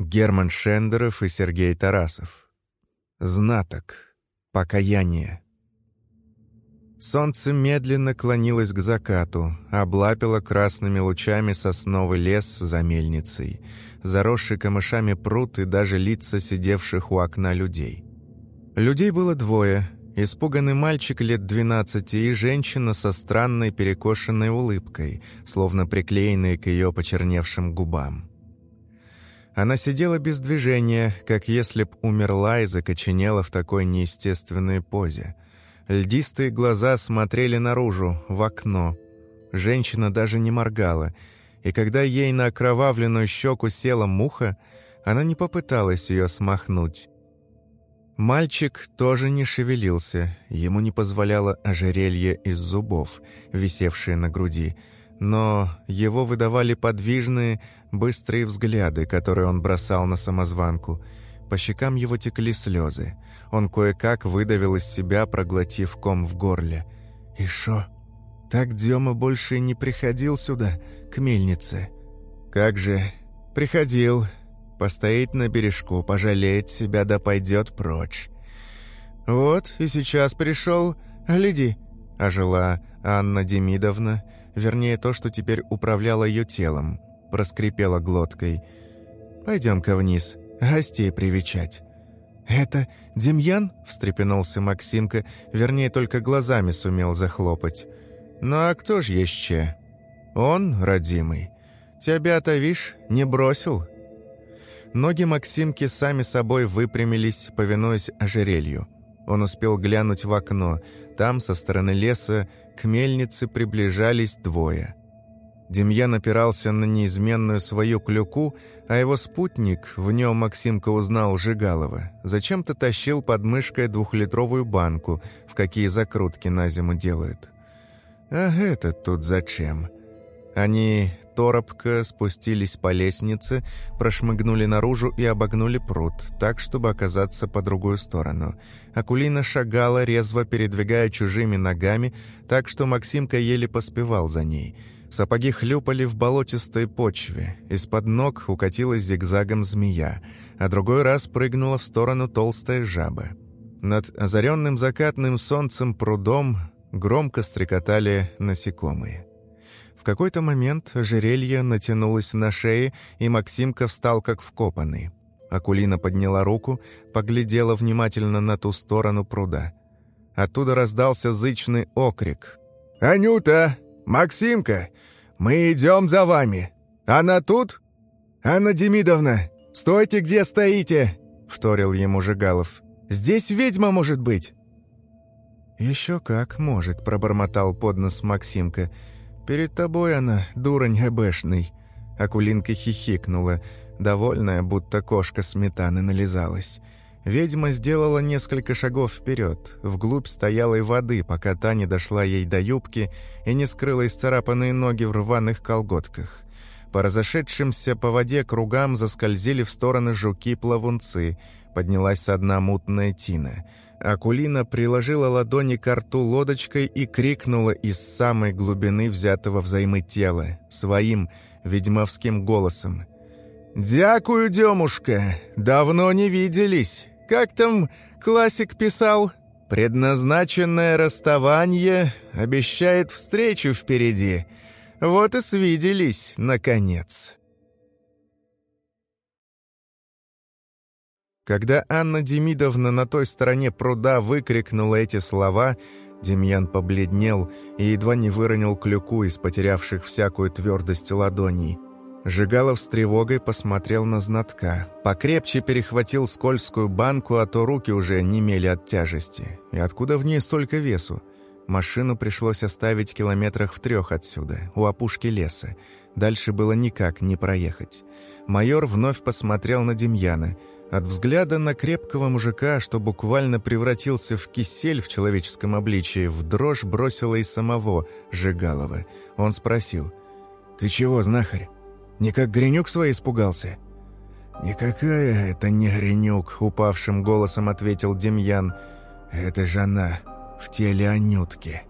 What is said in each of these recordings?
Герман Шендеров и Сергей Тарасов. Знаток. Покаяние. Солнце медленно клонилось к закату, облапило красными лучами сосновый лес за мельницей, заросший камышами пруд и даже лица сидевших у окна людей. Людей было двое — испуганный мальчик лет двенадцати и женщина со странной перекошенной улыбкой, словно приклеенной к ее почерневшим губам. Она сидела без движения, как если б умерла и закоченела в такой неестественной позе — Льдистые глаза смотрели наружу, в окно. Женщина даже не моргала, и когда ей на окровавленную щеку села муха, она не попыталась ее смахнуть. Мальчик тоже не шевелился, ему не позволяло ожерелье из зубов, висевшее на груди, но его выдавали подвижные, быстрые взгляды, которые он бросал на самозванку. По щекам его текли слезы. Он кое-как выдавил из себя, проглотив ком в горле. «И шо? Так Дема больше не приходил сюда, к мельнице?» «Как же? Приходил. Постоит на бережку, пожалеет себя, да пойдет прочь». «Вот, и сейчас пришел. Гляди!» Ожила Анна Демидовна, вернее, то, что теперь управляло ее телом, проскрипела глоткой. «Пойдем-ка вниз, гостей привечать». «Это Демьян?» – встрепенулся Максимка, вернее, только глазами сумел захлопать. «Ну а кто ж еще? Он, родимый. Тебя-то, вишь, не бросил?» Ноги Максимки сами собой выпрямились, повинуясь ожерелью. Он успел глянуть в окно. Там, со стороны леса, к мельнице приближались двое. Демьян опирался на неизменную свою клюку, а его спутник, в нем Максимка узнал Жигалова, зачем-то тащил под мышкой двухлитровую банку, в какие закрутки на зиму делают. А этот тут зачем? Они торопко спустились по лестнице, прошмыгнули наружу и обогнули пруд, так, чтобы оказаться по другую сторону. Акулина шагала, резво передвигая чужими ногами, так что Максимка еле поспевал за ней — Сапоги хлюпали в болотистой почве, из-под ног укатилась зигзагом змея, а другой раз прыгнула в сторону толстая жаба. Над озаренным закатным солнцем прудом громко стрекотали насекомые. Какой-то момент ожерелье натянулось на шее, и Максимка встал как вкопанный. Акулина подняла руку, поглядела внимательно на ту сторону пруда. Оттуда раздался зычный окрик. «Анюта! Максимка! «Мы идем за вами. Она тут?» «Анна Демидовна, стойте, где стоите!» — вторил ему Жигалов. «Здесь ведьма может быть!» «Еще как может», — пробормотал поднос Максимка. «Перед тобой она, дурань гэбэшный». Акулинка хихикнула, довольная, будто кошка сметаны нализалась. Ведьма сделала несколько шагов вперед, вглубь стоялой воды, пока та не дошла ей до юбки и не скрыла исцарапанные ноги в рваных колготках. По разошедшимся по воде кругам заскользили в стороны жуки-плавунцы, поднялась со дна мутная тина. Акулина приложила ладони к рту лодочкой и крикнула из самой глубины взятого взаймы тела, своим ведьмовским голосом. «Дякую, Демушка! Давно не виделись!» Как там классик писал? «Предназначенное расставание обещает встречу впереди. Вот и свиделись, наконец». Когда Анна Демидовна на той стороне пруда выкрикнула эти слова, Демьян побледнел и едва не выронил клюку из потерявших всякую твердость ладоней. Жигалов с тревогой посмотрел на знатка. Покрепче перехватил скользкую банку, а то руки уже немели от тяжести. И откуда в ней столько весу? Машину пришлось оставить километрах в трех отсюда, у опушки леса. Дальше было никак не проехать. Майор вновь посмотрел на Демьяна. От взгляда на крепкого мужика, что буквально превратился в кисель в человеческом обличии, в дрожь бросило и самого Жигалова. Он спросил, «Ты чего, знахарь?» Не как Гринюк свой испугался?» «Никакая это не Гринюк», — упавшим голосом ответил Демьян. «Это же она, в теле Анютки».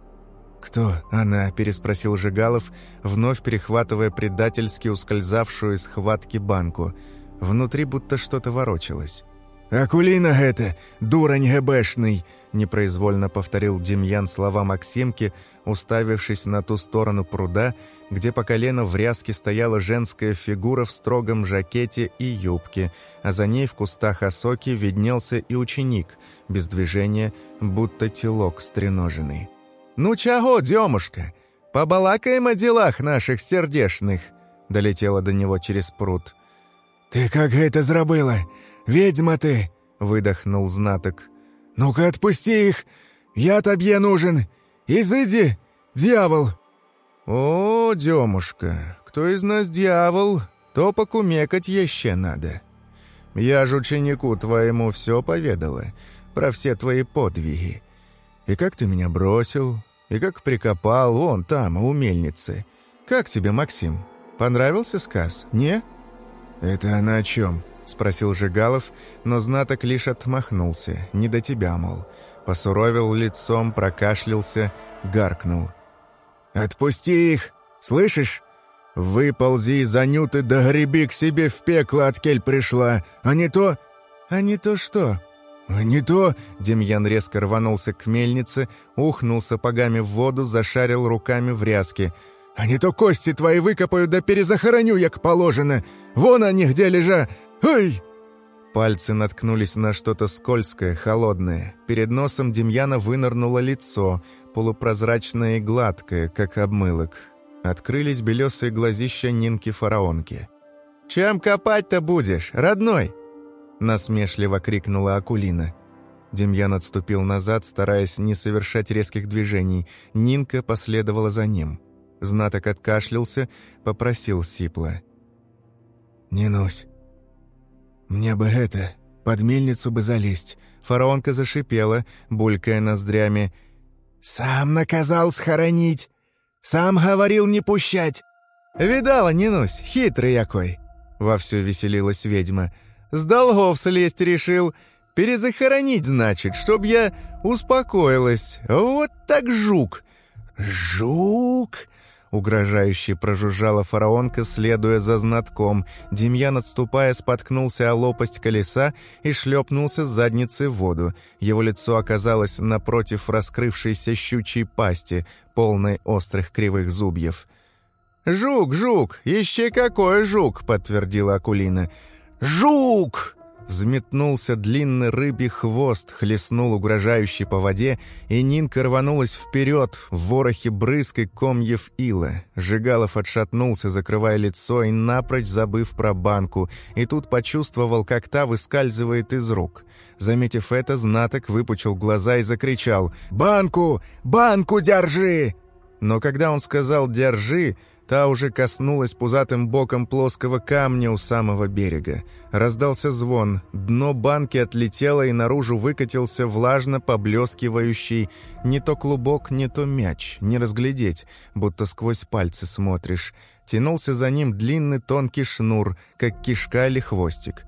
«Кто она?» – переспросил Жигалов, вновь перехватывая предательски ускользавшую из хватки банку. Внутри будто что-то ворочалось. «Акулина это, дурань гэбэшный!» — непроизвольно повторил Демьян слова Максимки, уставившись на ту сторону пруда, где по колено в ряске стояла женская фигура в строгом жакете и юбке, а за ней в кустах осоки виднелся и ученик, без движения, будто телок стреноженный. «Ну чего, Демушка, побалакаем о делах наших сердешных!» — долетело до него через пруд. «Ты как это зробила? Ведьма ты!» — выдохнул знаток. «Ну-ка отпусти их! Я тебе нужен! Изыди, дьявол!» «О, Демушка, кто из нас дьявол, то покумекать еще надо. Я ж ученику твоему все поведала, про все твои подвиги. И как ты меня бросил, и как прикопал вон там, у мельницы. Как тебе, Максим, понравился сказ, не?» «Это она о чем?» — спросил Жигалов, но знаток лишь отмахнулся. «Не до тебя, мол». Посуровил лицом, прокашлялся, гаркнул. «Отпусти их! Слышишь? Выползи из Анюты да греби к себе в пекло, от пришла, а не то...» «А не то что?» «А не то...» Демьян резко рванулся к мельнице, ухнул сапогами в воду, зашарил руками в ряске. «А не то кости твои выкопаю да перезахороню, як положено! Вон они где лежа! «Ой!» Пальцы наткнулись на что-то скользкое, холодное. Перед носом Демьяна вынырнуло лицо, полупрозрачное и гладкое, как обмылок. Открылись белесые глазища Нинки-фараонки. «Чем копать-то будешь, родной?» Насмешливо крикнула Акулина. Демьян отступил назад, стараясь не совершать резких движений. Нинка последовала за ним. Знаток откашлялся, попросил сипло. «Не нусь, «Мне бы это, под мельницу бы залезть». Фараонка зашипела, булькая ноздрями. «Сам наказал схоронить! Сам говорил не пущать!» «Видала, Нинусь, хитрый якой!» Вовсю веселилась ведьма. «С долгов слезть решил. Перезахоронить, значит, чтоб я успокоилась. Вот так жук!» «Жук!» Угрожающе прожужжала фараонка, следуя за знатком. Демьян, отступая, споткнулся о лопасть колеса и шлепнулся с задницы в воду. Его лицо оказалось напротив раскрывшейся щучьей пасти, полной острых кривых зубьев. «Жук, жук! Еще какой жук!» — подтвердила Акулина. «Жук!» Взметнулся длинный рыбий хвост, хлестнул угрожающий по воде, и Нинка рванулась вперед, в ворохе брызг и комьев ила. Жигалов отшатнулся, закрывая лицо и напрочь забыв про банку, и тут почувствовал, как та выскальзывает из рук. Заметив это, знаток выпучил глаза и закричал «Банку! Банку держи!» Но когда он сказал «держи», Та уже коснулась пузатым боком плоского камня у самого берега. Раздался звон, дно банки отлетело и наружу выкатился влажно поблескивающий не то клубок, не то мяч, не разглядеть, будто сквозь пальцы смотришь. Тянулся за ним длинный тонкий шнур, как кишка или хвостик.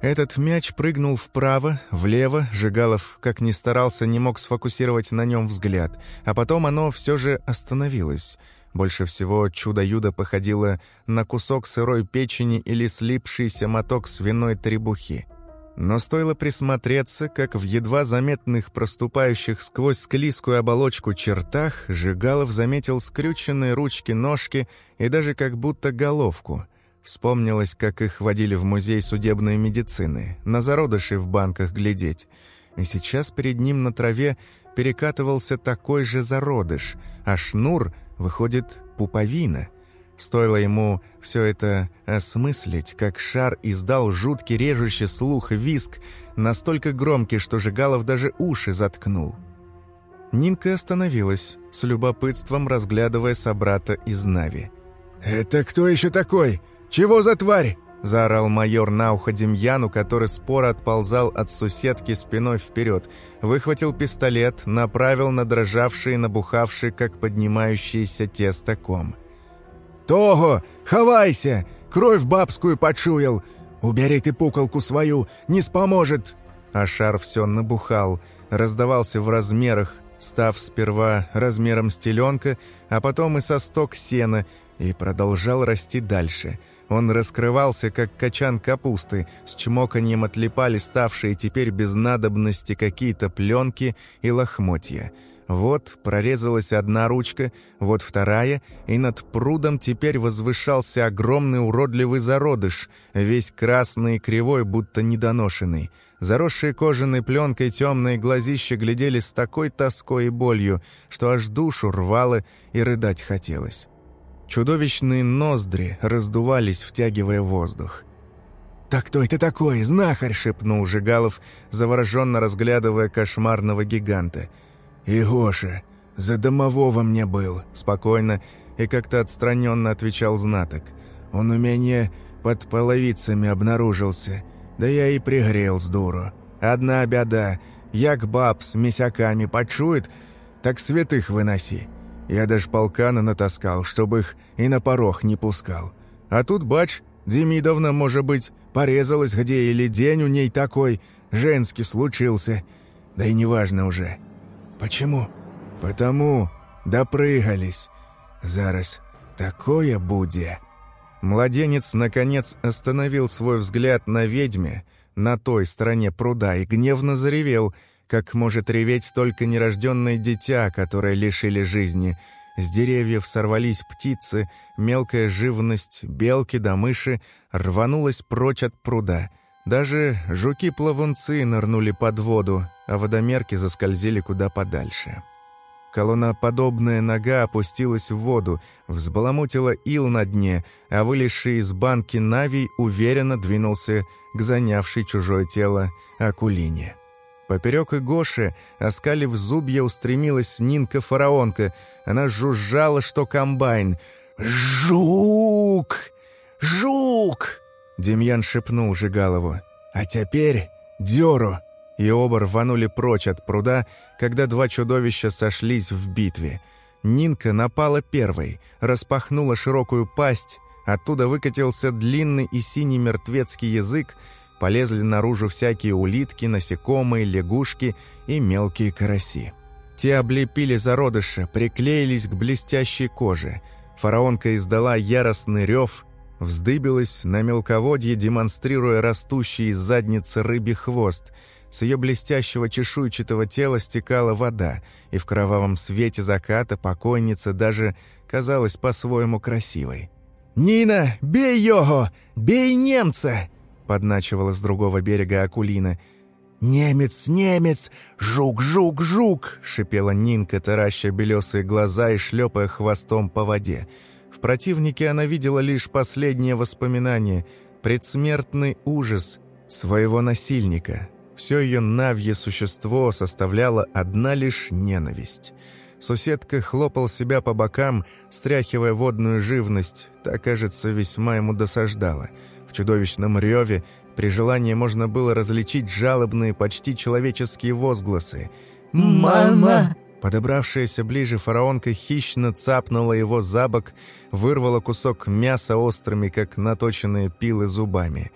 Этот мяч прыгнул вправо, влево, Жигалов, как ни старался, не мог сфокусировать на нем взгляд, а потом оно все же остановилось — больше всего чудо-юдо походило на кусок сырой печени или слипшийся моток свиной требухи. Но стоило присмотреться, как в едва заметных проступающих сквозь склизкую оболочку чертах Жигалов заметил скрюченные ручки-ножки и даже как будто головку. Вспомнилось, как их водили в музей судебной медицины, на зародыши в банках глядеть. И сейчас перед ним на траве перекатывался такой же зародыш, а шнур — Выходит, пуповина. Стоило ему все это осмыслить, как шар издал жуткий режущий слух виск, настолько громкий, что Жигалов даже уши заткнул. Нинка остановилась, с любопытством разглядывая собрата из Нави. «Это кто еще такой? Чего за тварь?» Заорал майор на ухо Демьяну, который споро отползал от соседки спиной вперед, выхватил пистолет, направил на дрожавший, набухавший, как поднимающийся тесто ком. «Того! Хавайся! Кровь бабскую почуял! Убери ты пуколку свою, не споможет!» А шар все набухал, раздавался в размерах, став сперва размером с теленка, а потом и со сток сена, и продолжал расти дальше — Он раскрывался, как качан капусты, с чмоканьем отлипали ставшие теперь без надобности какие-то пленки и лохмотья. Вот прорезалась одна ручка, вот вторая, и над прудом теперь возвышался огромный уродливый зародыш, весь красный и кривой, будто недоношенный. Заросшие кожаной пленкой темные глазища глядели с такой тоской и болью, что аж душу рвало и рыдать хотелось. Чудовищные ноздри раздувались, втягивая воздух. «Так кто это такой, знахарь?» — шепнул Жигалов, завороженно разглядывая кошмарного гиганта. «Игоша, за домового мне был», — спокойно и как-то отстраненно отвечал знаток. «Он у меня под половицами обнаружился, да я и пригрел с дуру. Одна беда, як баб с месяками почует, так святых выноси. Я даже полкана натаскал, чтобы их и на порог не пускал. А тут, бач, Демидовна, может быть, порезалась где или день у ней такой, женский случился. Да и неважно уже. Почему? Потому допрыгались. Зараз такое будет. Младенец, наконец, остановил свой взгляд на ведьме, на той стороне пруда, и гневно заревел — как может реветь только нерожденное дитя, которое лишили жизни. С деревьев сорвались птицы, мелкая живность, белки да мыши рванулась прочь от пруда. Даже жуки-плавунцы нырнули под воду, а водомерки заскользили куда подальше. Колонноподобная нога опустилась в воду, взбаламутила ил на дне, а вылезший из банки Навий уверенно двинулся к занявшей чужое тело Акулине. Поперек и Гоши, оскалив зубья, устремилась Нинка-фараонка. Она жужжала, что комбайн. «Жук! Жук!» Демьян шепнул Жигалову. «А теперь дёру!» И оба рванули прочь от пруда, когда два чудовища сошлись в битве. Нинка напала первой, распахнула широкую пасть, оттуда выкатился длинный и синий мертвецкий язык, полезли наружу всякие улитки, насекомые, лягушки и мелкие караси. Те облепили зародыша, приклеились к блестящей коже. Фараонка издала яростный рев, вздыбилась на мелководье, демонстрируя растущий из задницы рыбий хвост. С ее блестящего чешуйчатого тела стекала вода, и в кровавом свете заката покойница даже казалась по-своему красивой. «Нина, бей его! Бей немца!» — подначивала с другого берега Акулина. «Немец, немец! Жук, жук, жук!» — шипела Нинка, тараща белесые глаза и шлепая хвостом по воде. В противнике она видела лишь последнее воспоминание — предсмертный ужас своего насильника. Все ее навье существо составляло одна лишь ненависть. Соседка хлопал себя по бокам, стряхивая водную живность, так, кажется, весьма ему досаждала — чудовищном реве при желании можно было различить жалобные, почти человеческие возгласы. «Мама!» Подобравшаяся ближе фараонка хищно цапнула его за бок, вырвала кусок мяса острыми, как наточенные пилы, зубами.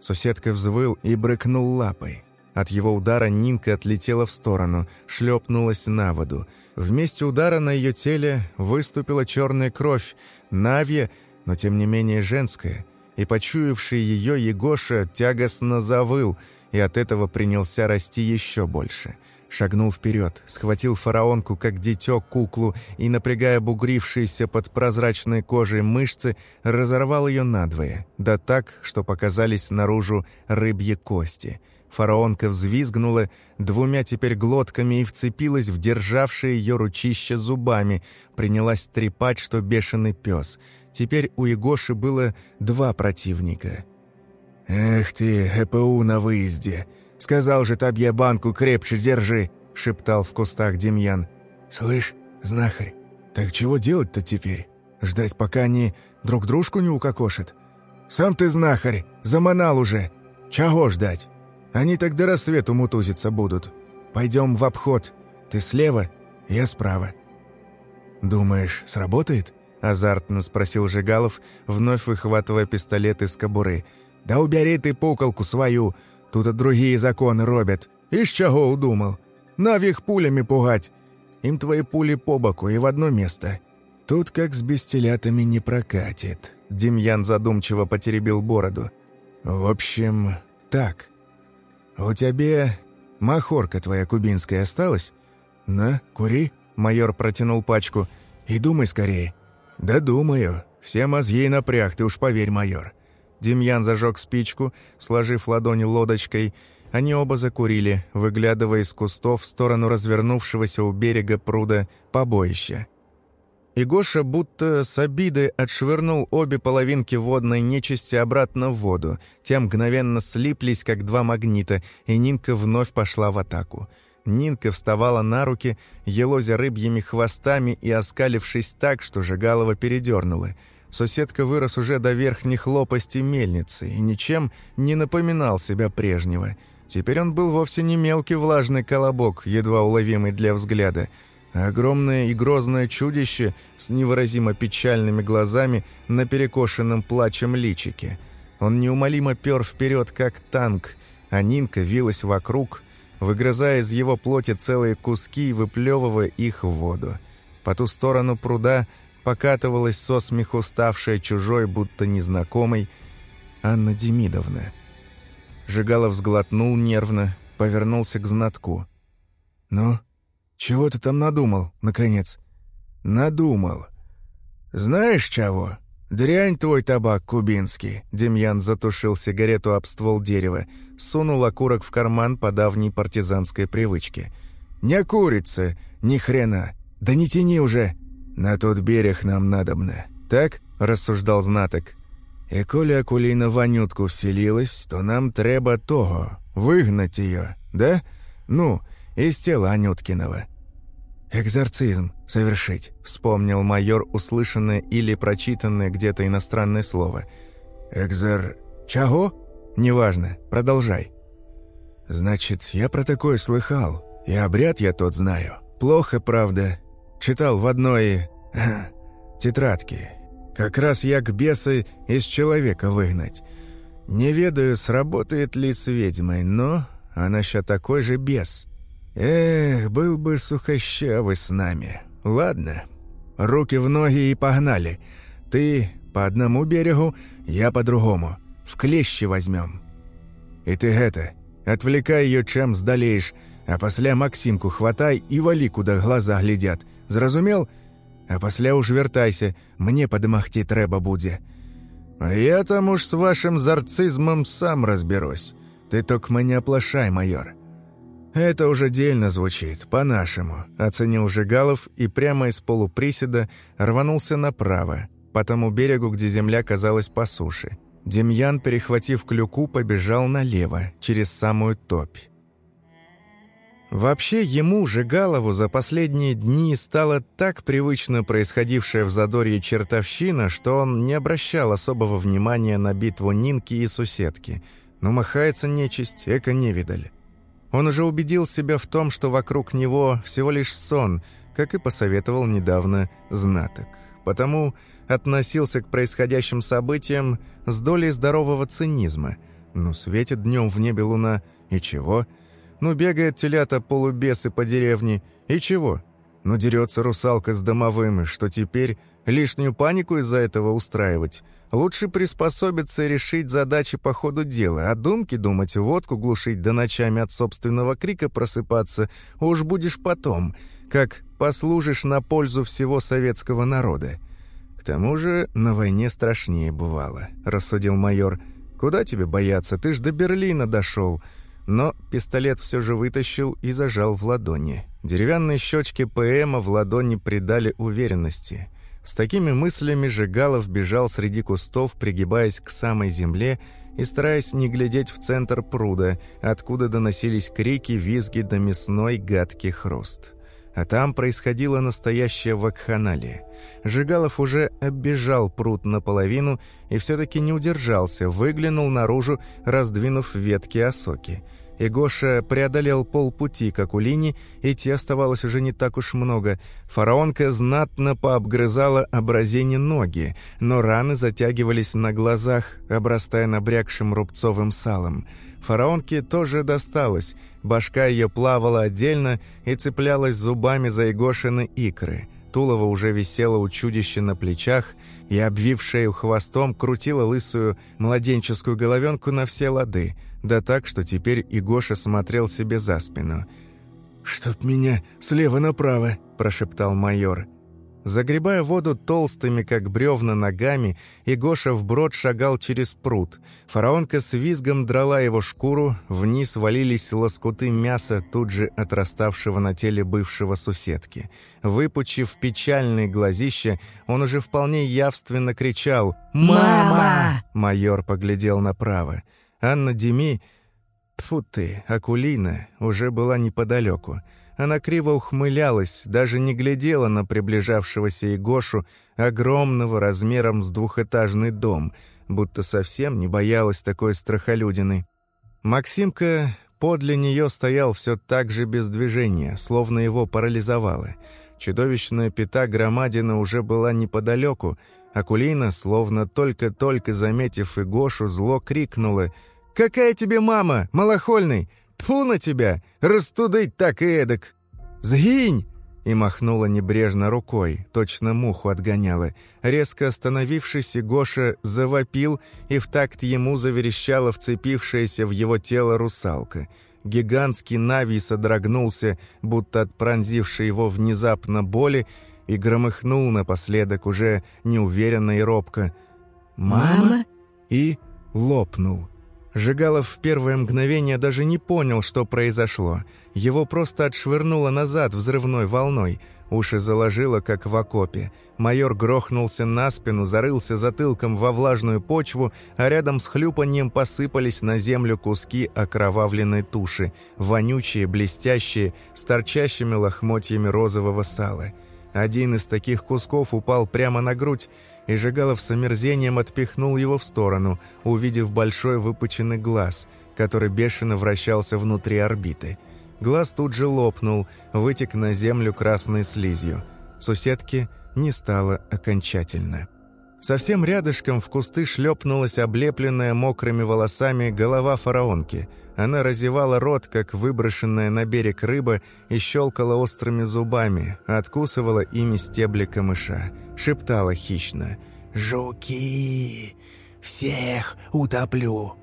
Соседка взвыл и брыкнул лапой. От его удара Нинка отлетела в сторону, шлепнулась на воду. Вместе удара на ее теле выступила черная кровь, навья, но тем не менее женская — и почуявший ее Егоша тягостно завыл, и от этого принялся расти еще больше. Шагнул вперед, схватил фараонку, как дитё, куклу, и, напрягая бугрившиеся под прозрачной кожей мышцы, разорвал ее надвое, да так, что показались наружу рыбьи кости. Фараонка взвизгнула двумя теперь глотками и вцепилась в державшие ее ручище зубами, принялась трепать, что бешеный пес — Теперь у Егоши было два противника. «Эх ты, ЭПУ на выезде! Сказал же Табье банку крепче держи!» — шептал в кустах Демьян. «Слышь, знахарь, так чего делать-то теперь? Ждать, пока они друг дружку не укокошат? Сам ты знахарь, заманал уже. Чего ждать? Они так до рассвету мутузиться будут. Пойдем в обход. Ты слева, я справа. Думаешь, сработает?» — азартно спросил Жигалов, вновь выхватывая пистолет из кобуры. «Да убери ты пуколку свою! Тут и другие законы робят. Із чего удумал? Нав их пулями пугать. Им твои пули по боку и в одно место. Тут как с бестелятами не прокатит». Демьян задумчиво потеребил бороду. «В общем, так. У тебя махорка твоя кубинская осталась? На, кури». Майор протянул пачку. «И думай скорее». «Да думаю. Все мозги напряг, ты уж поверь, майор». Демьян зажег спичку, сложив ладони лодочкой. Они оба закурили, выглядывая из кустов в сторону развернувшегося у берега пруда побоища. И Гоша будто с обидой отшвырнул обе половинки водной нечисти обратно в воду. Те мгновенно слиплись, как два магнита, и Нинка вновь пошла в атаку. Нинка вставала на руки, елозя рыбьими хвостами и оскалившись так, что Жигалова передернула. Соседка вырос уже до верхних лопастей мельницы и ничем не напоминал себя прежнего. Теперь он был вовсе не мелкий влажный колобок, едва уловимый для взгляда — Огромное и грозное чудище с невыразимо печальными глазами на перекошенном плачем личике. Он неумолимо пер вперед, как танк, а Нинка вилась вокруг, выгрызая из его плоти целые куски и выплевывая их в воду. По ту сторону пруда покатывалась со смеху ставшая чужой, будто незнакомой, Анна Демидовна. Жигалов сглотнул нервно, повернулся к знатку. «Ну?» «Чего ты там надумал, наконец?» «Надумал. Знаешь чего? Дрянь твой табак кубинский». Демьян затушил сигарету об ствол дерева, сунул окурок в карман по давней партизанской привычке. «Не курица, ни хрена. Да не тяни уже. На тот берег нам надобно. Так?» — рассуждал знаток. «И коли Акулина Ванютку вселилась, то нам треба того, выгнать ее, да? Ну, из тела Анюткиного. «Экзорцизм совершить», — вспомнил майор услышанное или прочитанное где-то иностранное слово. «Экзор... чего?» «Неважно, продолжай». «Значит, я про такое слыхал, и обряд я тот знаю. Плохо, правда. Читал в одной... тетрадке. Как раз я к бесы из человека выгнать. Не ведаю, сработает ли с ведьмой, но она ща такой же бес. Эх, был бы сухощавый с нами. Ладно, руки в ноги и погнали. Ты по одному берегу, я по другому. В клещи возьмем. И ты это, отвлекай ее чем сдалеешь, а после Максимку хватай и вали, куда глаза глядят. Зразумел? А после уж вертайся, мне подмахти треба буде. А я там уж с вашим зарцизмом сам разберусь. Ты только меня оплошай, майор. «Это уже дельно звучит, по-нашему», — оценил Жигалов и прямо из полуприседа рванулся направо, по тому берегу, где земля казалась по суше. Демьян, перехватив клюку, побежал налево, через самую топь. Вообще ему, Жигалову, за последние дни стало так привычно происходившая в Задорье чертовщина, что он не обращал особого внимания на битву Нинки и Суседки. Но махается нечисть, эко невидаль. Он уже убедил себя в том, что вокруг него всего лишь сон, как и посоветовал недавно знаток. Потому относился к происходящим событиям с долей здорового цинизма. Ну, светит днем в небе луна, и чего? Ну, бегает телята полубесы по деревне, и чего? Ну, дерется русалка с домовым, что теперь лишнюю панику из-за этого устраивать – Лучше приспособиться и решить задачи по ходу дела, а думки думать, водку глушить, да ночами от собственного крика просыпаться, уж будешь потом, как послужишь на пользу всего советского народа. Тому же на войне страшнее бывало, рассудил майор. Куда тебе бояться, ты ж до Берлина дошел. Но пистолет все же вытащил и зажал в ладони. Деревянные щечки ПМа в ладони придали уверенности — с такими мыслями Жигалов бежал среди кустов, пригибаясь к самой земле и стараясь не глядеть в центр пруда, откуда доносились крики, визги да мясной гадкий хруст. А там происходило настоящее вакханалия. Жигалов уже оббежал пруд наполовину и все-таки не удержался, выглянул наружу, раздвинув ветки осоки – и Гоша преодолел полпути к Акулине, идти оставалось уже не так уж много. Фараонка знатно пообгрызала образение ноги, но раны затягивались на глазах, обрастая набрякшим рубцовым салом. Фараонке тоже досталось, башка ее плавала отдельно и цеплялась зубами за Егошины икры. Тулова уже висело у чудища на плечах и, обвив шею хвостом, крутила лысую младенческую головенку на все лады, да так, что теперь и Гоша смотрел себе за спину. «Чтоб меня слева направо», – прошептал майор – Загребая воду толстыми, как бревна, ногами, и Гоша вброд шагал через пруд. Фараонка с визгом драла его шкуру, вниз валились лоскуты мяса, тут же отраставшего на теле бывшего суседки. Выпучив печальные глазища, он уже вполне явственно кричал «Мама!». Майор поглядел направо. Анна Деми... Тьфу ты, Акулина, уже была неподалеку. Она криво ухмылялась, даже не глядела на приближавшегося Егошу, огромного размером с двухэтажный дом, будто совсем не боялась такой страхолюдины. Максимка подле нее стоял все так же без движения, словно его парализовало. Чудовищная пята громадина уже была неподалеку, Акулина, словно только-только заметив Игошу, зло крикнула «Какая тебе мама, малохольный? Тьфу на тебя! Растудыть так и эдак! Сгинь!» И махнула небрежно рукой, точно муху отгоняла. Резко остановившись, Гоша завопил, и в такт ему заверещала вцепившаяся в его тело русалка. Гигантский Навий содрогнулся, будто от пронзившей его внезапно боли, и громыхнул напоследок уже неуверенно и робко. «Мама?» И лопнул. Жигалов в первое мгновение даже не понял, что произошло. Его просто отшвырнуло назад взрывной волной. Уши заложило, как в окопе. Майор грохнулся на спину, зарылся затылком во влажную почву, а рядом с хлюпаньем посыпались на землю куски окровавленной туши, вонючие, блестящие, с торчащими лохмотьями розового сала. Один из таких кусков упал прямо на грудь, и Жигалов с омерзением отпихнул его в сторону, увидев большой выпученный глаз, который бешено вращался внутри орбиты. Глаз тут же лопнул, вытек на землю красной слизью. Суседки не стало окончательно. Совсем рядышком в кусты шлепнулась облепленная мокрыми волосами голова фараонки – она разевала рот, как выброшенная на берег рыба, и щелкала острыми зубами, откусывала ими стебли камыша. Шептала хищно. «Жуки! Всех утоплю!»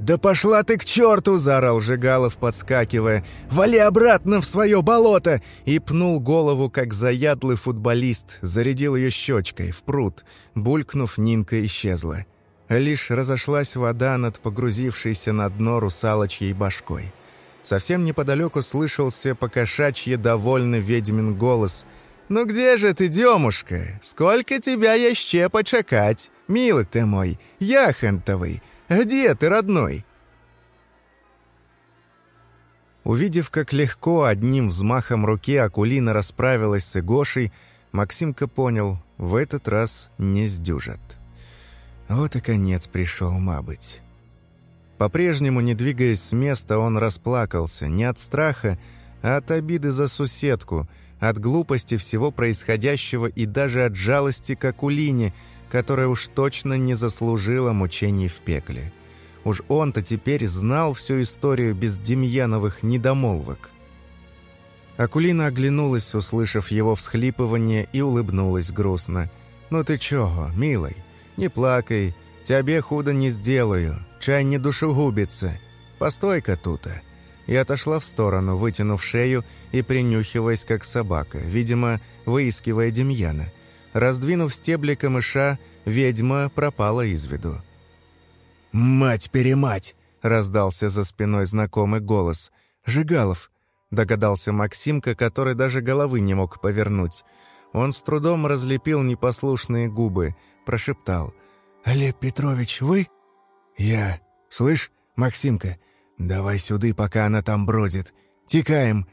«Да пошла ты к черту!» – заорал Жигалов, подскакивая. «Вали обратно в свое болото!» И пнул голову, как заядлый футболист, зарядил ее щечкой в пруд. Булькнув, Нинка исчезла. Лишь разошлась вода над погрузившейся на дно русалочьей башкой. Совсем неподалеку слышался покошачье довольный ведьмин голос. «Ну где же ты, демушка? Сколько тебя еще почекать? Милый ты мой, яхонтовый, где ты, родной?» Увидев, как легко одним взмахом руки Акулина расправилась с Игошей, Максимка понял, в этот раз не сдюжат. Вот и конец пришел, мабыть. По-прежнему, не двигаясь с места, он расплакался, не от страха, а от обиды за соседку, от глупости всего происходящего и даже от жалости к Акулине, которая уж точно не заслужила мучений в пекле. Уж он-то теперь знал всю историю без Демьяновых недомолвок. Акулина оглянулась, услышав его всхлипывание, и улыбнулась грустно. «Ну ты чего, милый?» «Не плакай, тебе худо не сделаю, чай не душегубится. Постой-ка тута». И отошла в сторону, вытянув шею и принюхиваясь, как собака, видимо, выискивая Демьяна. Раздвинув стебли камыша, ведьма пропала из виду. «Мать-перемать!» — раздался за спиной знакомый голос. «Жигалов!» — догадался Максимка, который даже головы не мог повернуть. Он с трудом разлепил непослушные губы, прошептал. «Олег Петрович, вы?» «Я. Слышь, Максимка, давай сюда, пока она там бродит. Текаем».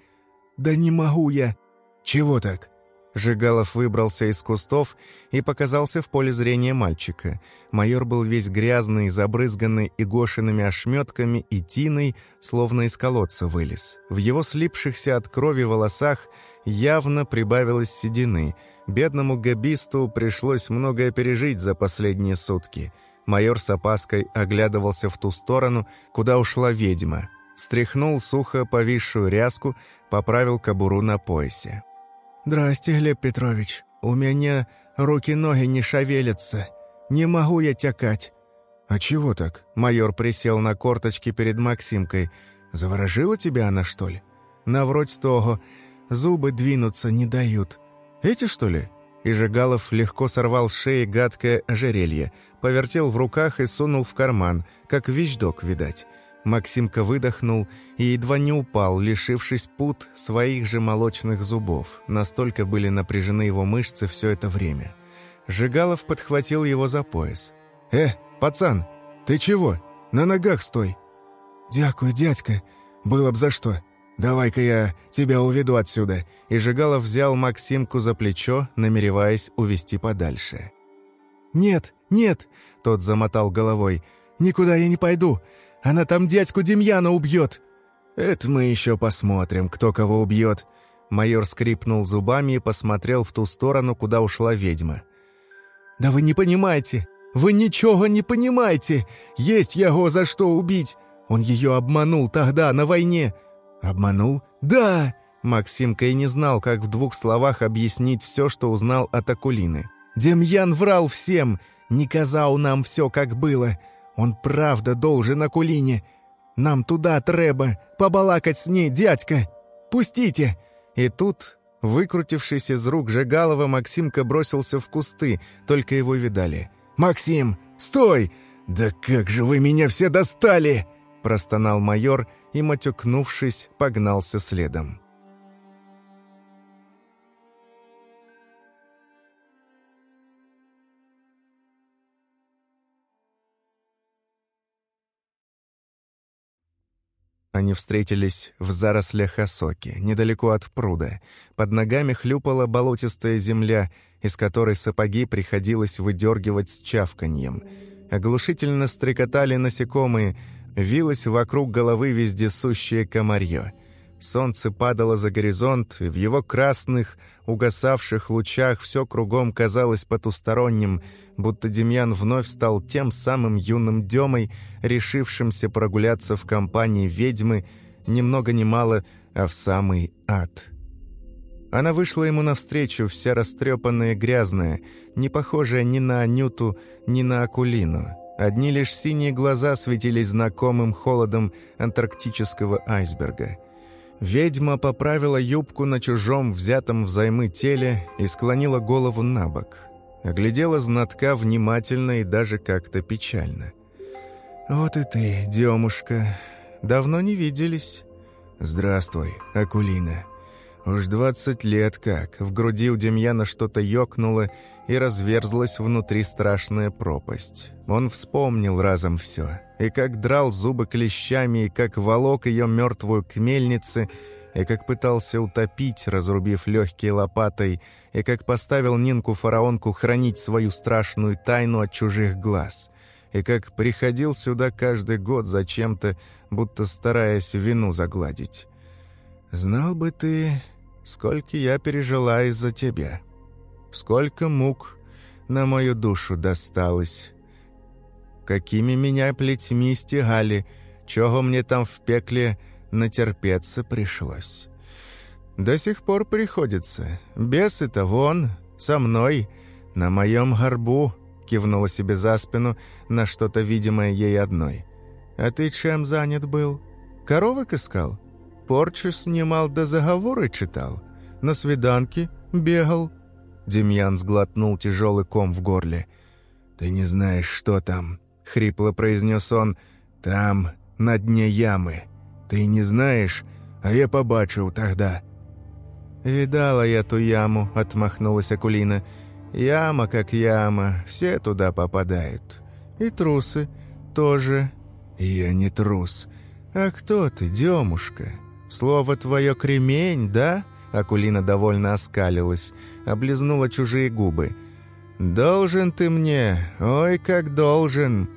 «Да не могу я». «Чего так?» Жигалов выбрался из кустов и показался в поле зрения мальчика. Майор был весь грязный, забрызганный игошиными ошметками и тиной, словно из колодца вылез. В его слипшихся от крови волосах явно прибавилось седины – Бедному габисту пришлось многое пережить за последние сутки. Майор с опаской оглядывался в ту сторону, куда ушла ведьма. Стряхнул сухо повисшую ряску, поправил кобуру на поясе. «Здрасте, Глеб Петрович. У меня руки-ноги не шевелятся. Не могу я тякать». «А чего так?» Майор присел на корточки перед Максимкой. «Заворожила тебя она, что ли?» «Навроть того. Зубы двинуться не дают». «Эти, что ли?» И Жигалов легко сорвал с шеи гадкое ожерелье, повертел в руках и сунул в карман, как вещдок, видать. Максимка выдохнул и едва не упал, лишившись пут своих же молочных зубов. Настолько были напряжены его мышцы все это время. Жигалов подхватил его за пояс. «Э, пацан, ты чего? На ногах стой!» «Дякую, дядька. Было б за что. Давай-ка я тебя уведу отсюда». И Жигалов взял Максимку за плечо, намереваясь увести подальше. «Нет, нет!» — тот замотал головой. «Никуда я не пойду. Она там дядьку Демьяна убьет!» «Это мы еще посмотрим, кто кого убьет». Майор скрипнул зубами и посмотрел в ту сторону, куда ушла ведьма. «Да вы не понимаете! Вы ничего не понимаете! Есть его за что убить! Он ее обманул тогда, на войне!» «Обманул?» «Да!» Максимка и не знал, как в двух словах объяснить все, что узнал от Акулины. «Демьян врал всем! Не казал нам все, как было! Он правда должен Акулине! Нам туда треба! Побалакать с ней, дядька! Пустите!» И тут, выкрутившись из рук Жигалова, Максимка бросился в кусты, только его видали. «Максим, стой! Да как же вы меня все достали!» простонал майор и, матюкнувшись, погнался следом. Они встретились в зарослях осоки, недалеко от пруда. Под ногами хлюпала болотистая земля, из которой сапоги приходилось выдергивать с чавканьем. Оглушительно стрекотали насекомые, вилось вокруг головы вездесущее комарье. Солнце падало за горизонт, и в его красных, угасавших лучах все кругом казалось потусторонним, будто Демьян вновь стал тем самым юным Демой, решившимся прогуляться в компании ведьмы ни много ни мало, а в самый ад. Она вышла ему навстречу, вся растрепанная и грязная, не похожая ни на Анюту, ни на Акулину. Одни лишь синие глаза светились знакомым холодом антарктического айсберга. Ведьма поправила юбку на чужом, взятом взаймы теле и склонила голову на бок. Оглядела знатка внимательно и даже как-то печально. «Вот и ты, Демушка. Давно не виделись?» «Здравствуй, Акулина. Уж двадцать лет как». В груди у Демьяна что-то ёкнуло, и разверзлась внутри страшная пропасть. Он вспомнил разом все. И как драл зубы клещами, и как волок ее мертвую к мельнице, и как пытался утопить, разрубив легкие лопатой, и как поставил Нинку-фараонку хранить свою страшную тайну от чужих глаз, и как приходил сюда каждый год зачем-то, будто стараясь вину загладить. «Знал бы ты, сколько я пережила из-за тебя. Сколько мук на мою душу досталось» какими меня плетьми стягали, чего мне там в пекле натерпеться пришлось. До сих пор приходится. Бесы-то вон, со мной, на моем горбу, кивнула себе за спину на что-то видимое ей одной. А ты чем занят был? Коровок искал? Порчу снимал да заговоры читал? На свиданке бегал?» Демьян сглотнул тяжелый ком в горле. «Ты не знаешь, что там. — хрипло произнес он. «Там, на дне ямы. Ты не знаешь, а я побачил тогда». «Видала я ту яму», — отмахнулась Акулина. «Яма как яма, все туда попадают. И трусы тоже». «Я не трус». «А кто ты, Демушка? Слово твое кремень, да?» Акулина довольно оскалилась, облизнула чужие губы. «Должен ты мне, ой, как должен!»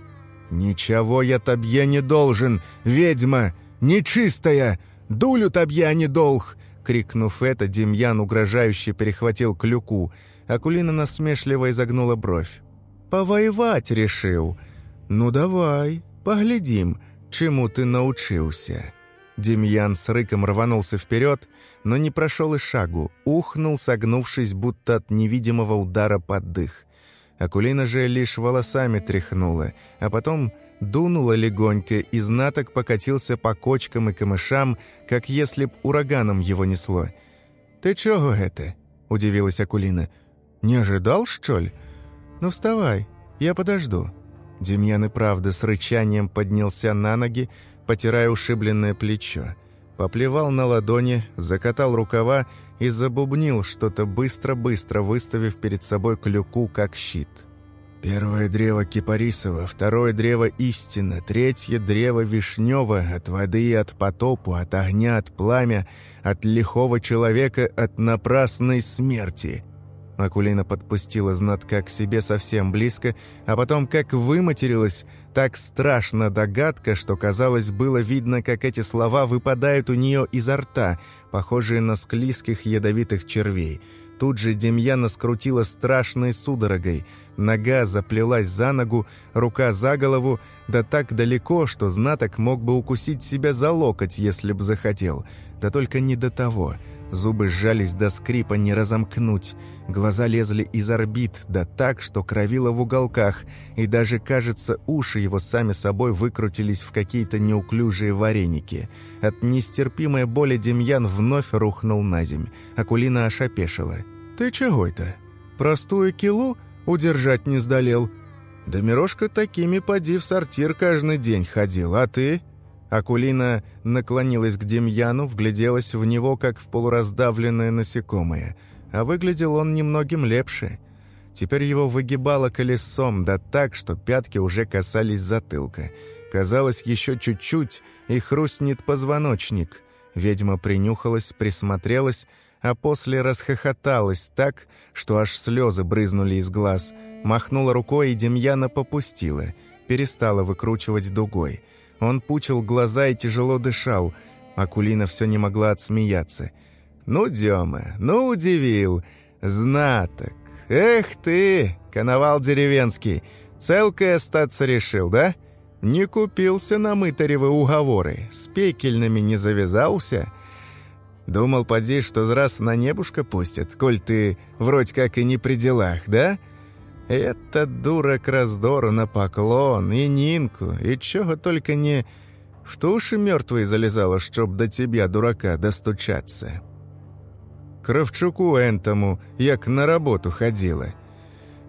«Ничего я тебе не должен, ведьма! Нечистая! Дулю тебе не долг!» Крикнув это, Демьян угрожающе перехватил клюку. Акулина насмешливо изогнула бровь. «Повоевать решил? Ну давай, поглядим, чему ты научился». Демьян с рыком рванулся вперед, но не прошел и шагу, ухнул, согнувшись, будто от невидимого удара под дых. Акулина же лишь волосами тряхнула, а потом дунула легонько, и знаток покатился по кочкам и камышам, как если б ураганом его несло. «Ты чего это?» — удивилась Акулина. «Не ожидал, что ли? Ну вставай, я подожду». Демьян и правда с рычанием поднялся на ноги, потирая ушибленное плечо. Поплевал на ладони, закатал рукава и забубнил что-то быстро-быстро, выставив перед собой клюку как щит. «Первое древо Кипарисова, второе древо Истина, третье древо Вишнева, от воды и от потопу, от огня, от пламя, от лихого человека, от напрасной смерти». Акулина подпустила знатка к себе совсем близко, а потом как выматерилась, так страшно догадка, что, казалось, было видно, как эти слова выпадают у нее изо рта, похожие на склизких ядовитых червей. Тут же Демьяна скрутила страшной судорогой. Нога заплелась за ногу, рука за голову, да так далеко, что знаток мог бы укусить себя за локоть, если б захотел. Да только не до того — Зубы сжались до скрипа не разомкнуть. Глаза лезли из орбит, да так, что кровило в уголках, и даже, кажется, уши его сами собой выкрутились в какие-то неуклюжие вареники. От нестерпимой боли Демьян вновь рухнул на земь. Акулина ошапешила. «Ты чего это? Простую килу удержать не сдалел?» «Да Мирошка такими поди в сортир каждый день ходил, а ты?» Акулина наклонилась к Демьяну, вгляделась в него, как в полураздавленное насекомое. А выглядел он немногим лепше. Теперь его выгибало колесом, да так, что пятки уже касались затылка. Казалось, еще чуть-чуть, и хрустнет позвоночник. Ведьма принюхалась, присмотрелась, а после расхохоталась так, что аж слезы брызнули из глаз. Махнула рукой, и Демьяна попустила. Перестала выкручивать дугой. Он пучил глаза и тяжело дышал. Акулина все не могла отсмеяться. «Ну, Дема, ну удивил. Знаток. Эх ты, коновал деревенский, целкой остаться решил, да? Не купился на мытаревы уговоры, с пекельными не завязался». Думал, поди, что раз на небушка пустят, коль ты вроде как и не при делах, да? Эта дура к раздору на поклон, и Нинку, и чего только не... В туши мертвой залезала, чтоб до тебя, дурака, достучаться. Кравчуку энтому, як на работу ходила.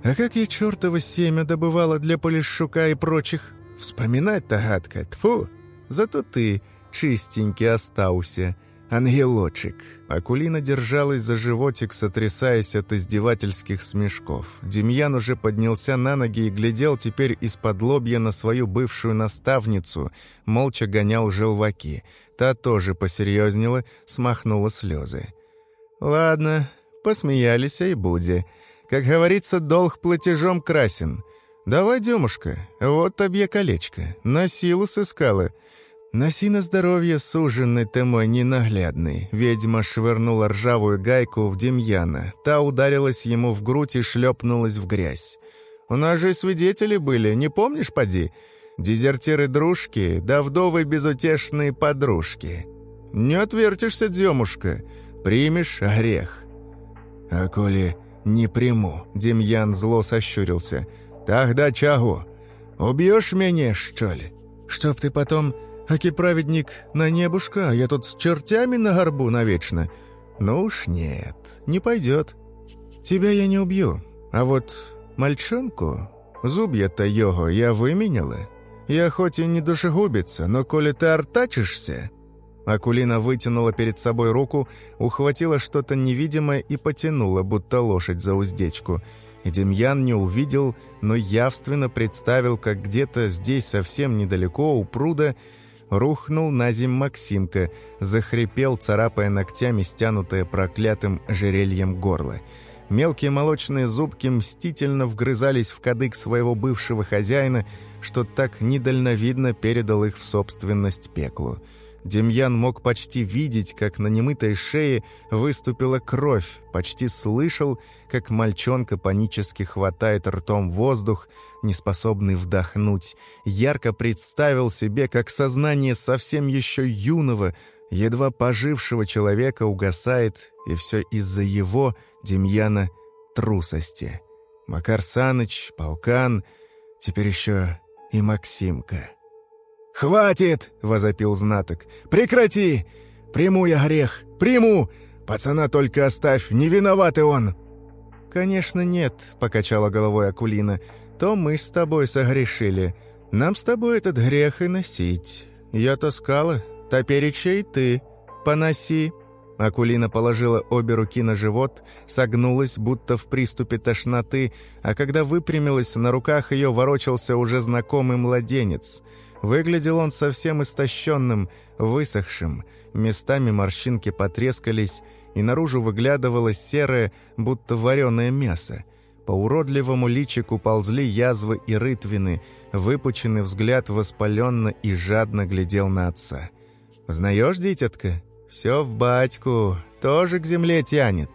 А как я чертово семя добывала для Полищука и прочих? Вспоминать-то гадко, тьфу! Зато ты чистенький остался, «Ангелочек!» Акулина держалась за животик, сотрясаясь от издевательских смешков. Демьян уже поднялся на ноги и глядел теперь из-под лобья на свою бывшую наставницу, молча гонял желваки. Та тоже посерьезнела, смахнула слезы. «Ладно, посмеялись, и буди. Как говорится, долг платежом красен. Давай, Демушка, вот тебе колечко. На силу сыскала». «Носи на здоровье, суженный ты мой ненаглядный!» Ведьма швырнула ржавую гайку в Демьяна. Та ударилась ему в грудь и шлепнулась в грязь. «У нас же свидетели были, не помнишь, поди? Дезертиры-дружки, да вдовы безутешные подружки. Не отвертишься, Демушка, примешь грех». «А коли не приму?» — Демьян зло сощурился. «Тогда чего? Убьешь меня, что ли? Чтоб ты потом Аки праведник на небушка, а я тут с чертями на горбу навечно. Ну уж нет, не пойдет. Тебя я не убью, а вот мальчонку, зубья-то его я выменяла. Я хоть и не душегубица, но коли ты артачишься...» Акулина вытянула перед собой руку, ухватила что-то невидимое и потянула, будто лошадь за уздечку. Демьян не увидел, но явственно представил, как где-то здесь совсем недалеко у пруда рухнул на земь Максимка, захрипел, царапая ногтями стянутое проклятым жерельем горло. Мелкие молочные зубки мстительно вгрызались в кадык своего бывшего хозяина, что так недальновидно передал их в собственность пеклу. Демьян мог почти видеть, как на немытой шее выступила кровь, почти слышал, как мальчонка панически хватает ртом воздух, неспособный вдохнуть, ярко представил себе, как сознание совсем еще юного, едва пожившего человека угасает, и все из-за его, Демьяна, трусости. Макар Саныч, Полкан, теперь еще и Максимка. «Хватит!» — возопил знаток. «Прекрати! Приму я грех! Приму! Пацана только оставь, не виноватый он!» «Конечно нет», — покачала головой Акулина. «То мы с тобой согрешили. Нам с тобой этот грех и носить. Я таскала, топереча и ты. Поноси». Акулина положила обе руки на живот, согнулась, будто в приступе тошноты, а когда выпрямилась, на руках ее ворочался уже знакомый младенец. Выглядел он совсем истощенным, высохшим, местами морщинки потрескались, и наружу выглядывало серое, будто вареное мясо. По уродливому личику ползли язвы и рытвины, выпученный взгляд воспаленно и жадно глядел на отца. «Знаешь, дитятка?» «Все в батьку, тоже к земле тянет».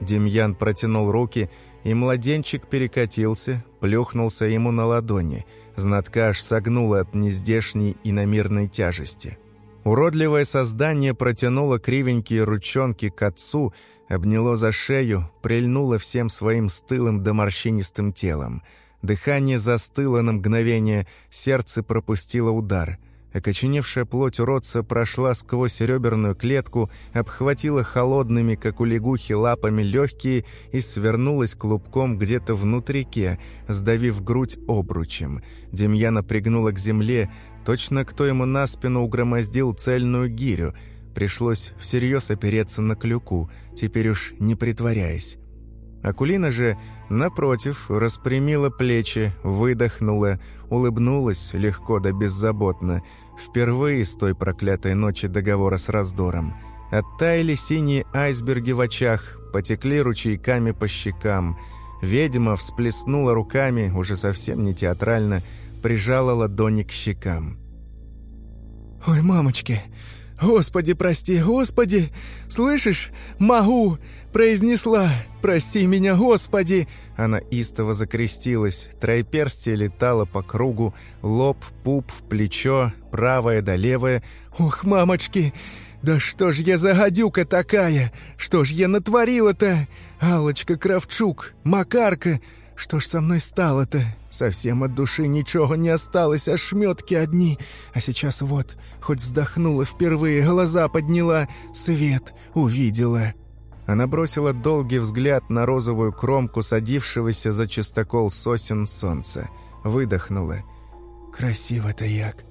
Демьян протянул руки, и младенчик перекатился, плюхнулся ему на ладони. Знатка аж согнула от нездешней иномирной тяжести. Уродливое создание протянуло кривенькие ручонки к отцу, обняло за шею, прильнуло всем своим стылым да морщинистым телом. Дыхание застыло на мгновение, сердце пропустило удар — Окоченевшая плоть уродца прошла сквозь реберную клетку, обхватила холодными, как у лягухи, лапами легкие и свернулась клубком где-то внутрике, сдавив грудь обручем. Демьяна пригнула к земле, точно кто ему на спину угромоздил цельную гирю. Пришлось всерьез опереться на клюку, теперь уж не притворяясь. Акулина же, напротив, распрямила плечи, выдохнула, улыбнулась легко да беззаботно, впервые с той проклятой ночи договора с раздором. Оттаяли синие айсберги в очах, потекли ручейками по щекам. Ведьма всплеснула руками, уже совсем не театрально, прижала ладони к щекам. «Ой, мамочки, «Господи, прости, Господи! Слышишь? Могу!» Произнесла «Прости меня, Господи!» Она истово закрестилась, троеперстие летало по кругу, лоб, пуп, плечо, правое да левое. «Ох, мамочки! Да что ж я за гадюка такая? Что ж я натворила-то? Алочка Кравчук, Макарка, что ж со мной стало-то? Совсем от души ничего не осталось, а шметки одни. А сейчас вот, хоть вздохнула впервые, глаза подняла, свет увидела». Она бросила долгий взгляд на розовую кромку садившегося за чистокол сосен солнца. Выдохнула. «Красиво-то як.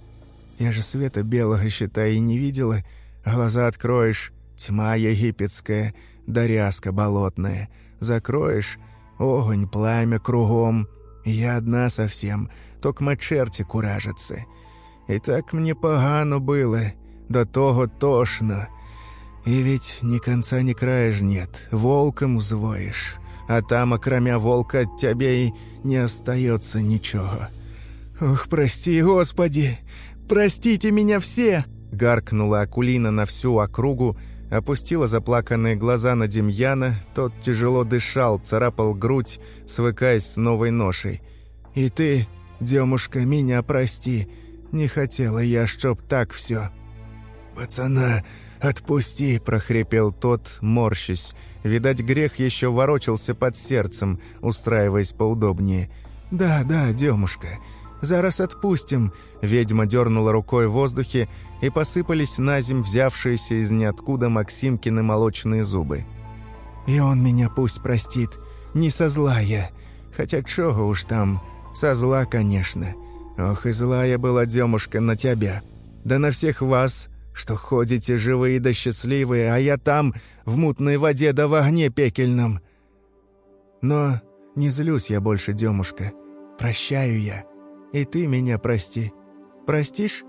Я же света белого, считай, и не видела. Глаза откроешь, тьма египетская, да ряска болотная. Закроешь, Огонь, пламя кругом. Я одна совсем, токма черти куражаться. И так мне погано было, до того тошно. И ведь ни конца, ни края ж нет, волком взвоишь. А там, окромя волка, от тебя и не остается ничего. Ох, прости, Господи! Простите меня все!» Гаркнула Акулина на всю округу, опустила заплаканные глаза на Демьяна, тот тяжело дышал, царапал грудь, свыкаясь с новой ношей. «И ты, Демушка, меня прости, не хотела я, чтоб так все. «Пацана, отпусти!» – прохрипел тот, морщись. Видать, грех еще ворочался под сердцем, устраиваясь поудобнее. «Да, да, Демушка, Зараз отпустим!» Ведьма дернула рукой в воздухе, и посыпались на земь взявшиеся из ниоткуда Максимкины молочные зубы. «И он меня пусть простит. Не со зла я. Хотя чего уж там, со зла, конечно. Ох, и злая была демушка на тебя. Да на всех вас, что ходите живые да счастливые, а я там, в мутной воде да в огне пекельном. Но не злюсь я больше, демушка. Прощаю я. И ты меня прости. Простишь?»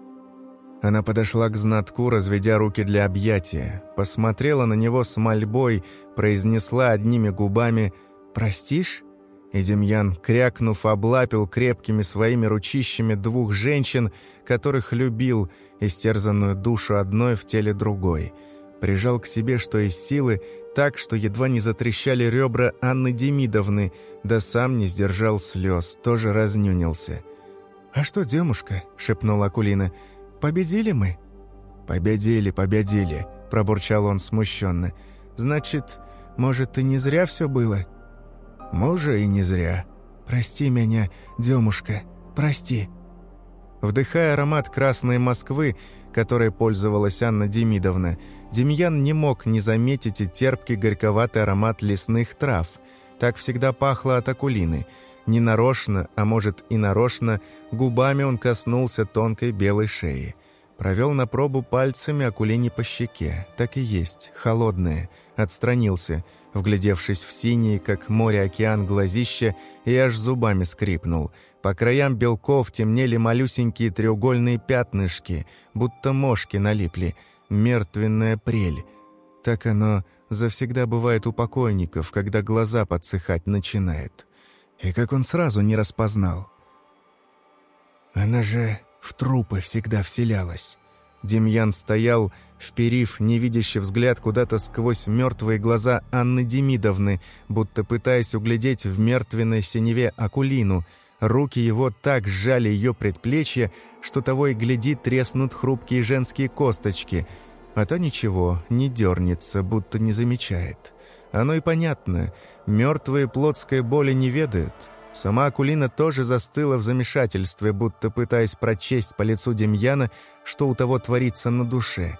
Она подошла к знатку, разведя руки для объятия, посмотрела на него с мольбой, произнесла одними губами «Простишь?» И Демьян, крякнув, облапил крепкими своими ручищами двух женщин, которых любил, истерзанную душу одной в теле другой. Прижал к себе, что из силы, так, что едва не затрещали ребра Анны Демидовны, да сам не сдержал слез, тоже разнюнился. «А что, демушка?» — шепнула Акулина. «Победили мы?» «Победили, победили», — пробурчал он смущенно. «Значит, может, и не зря все было?» «Може, и не зря. Прости меня, демушка, прости». Вдыхая аромат красной Москвы, которой пользовалась Анна Демидовна, Демьян не мог не заметить и терпкий горьковатый аромат лесных трав. Так всегда пахло от Акулины. Ненарочно, а может и нарочно, губами он коснулся тонкой белой шеи. Провел на пробу пальцами Акулине по щеке. Так и есть, холодная. Отстранился, вглядевшись в синие, как море-океан, глазище, и аж зубами скрипнул. По краям белков темнели малюсенькие треугольные пятнышки, будто мошки налипли. Мертвенная прель. Так оно завсегда бывает у покойников, когда глаза подсыхать начинает. И как он сразу не распознал. Она же в трупы всегда вселялась. Демьян стоял, вперив невидящий взгляд куда-то сквозь мертвые глаза Анны Демидовны, будто пытаясь углядеть в мертвенной синеве Акулину. Руки его так сжали ее предплечье, что того и гляди треснут хрупкие женские косточки. А то ничего, не дернется, будто не замечает. Оно и понятно, мертвые плотской боли не ведают. Сама Акулина тоже застыла в замешательстве, будто пытаясь прочесть по лицу Демьяна, что у того творится на душе.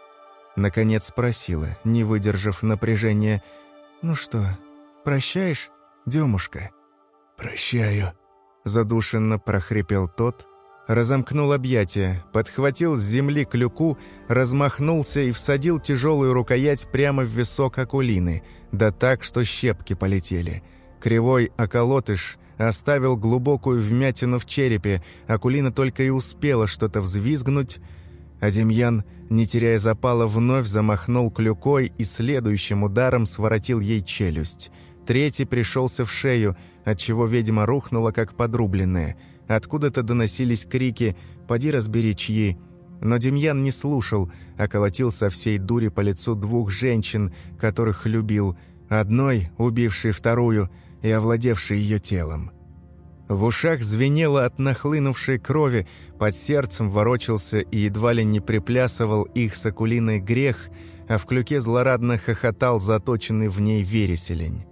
Наконец спросила, не выдержав напряжения, «Ну что, прощаешь, Демушка?» «Прощаю», — задушенно прохрипел тот, разомкнул объятия, подхватил с земли клюку, размахнулся и всадил тяжелую рукоять прямо в висок Акулины, да так, что щепки полетели. Кривой околотыш оставил глубокую вмятину в черепе, Акулина только и успела что-то взвизгнуть, а Демьян, не теряя запала, вновь замахнул клюкой и следующим ударом своротил ей челюсть. Третий пришелся в шею, отчего ведьма рухнула, как подрубленная. Откуда-то доносились крики «Поди разбери чьи!» Но Демьян не слушал, а колотил со всей дури по лицу двух женщин, которых любил, одной, убившей вторую – и овладевший ее телом. В ушах звенело от нахлынувшей крови, под сердцем ворочался и едва ли не приплясывал их сокулиный грех, а в клюке злорадно хохотал заточенный в ней вереселень.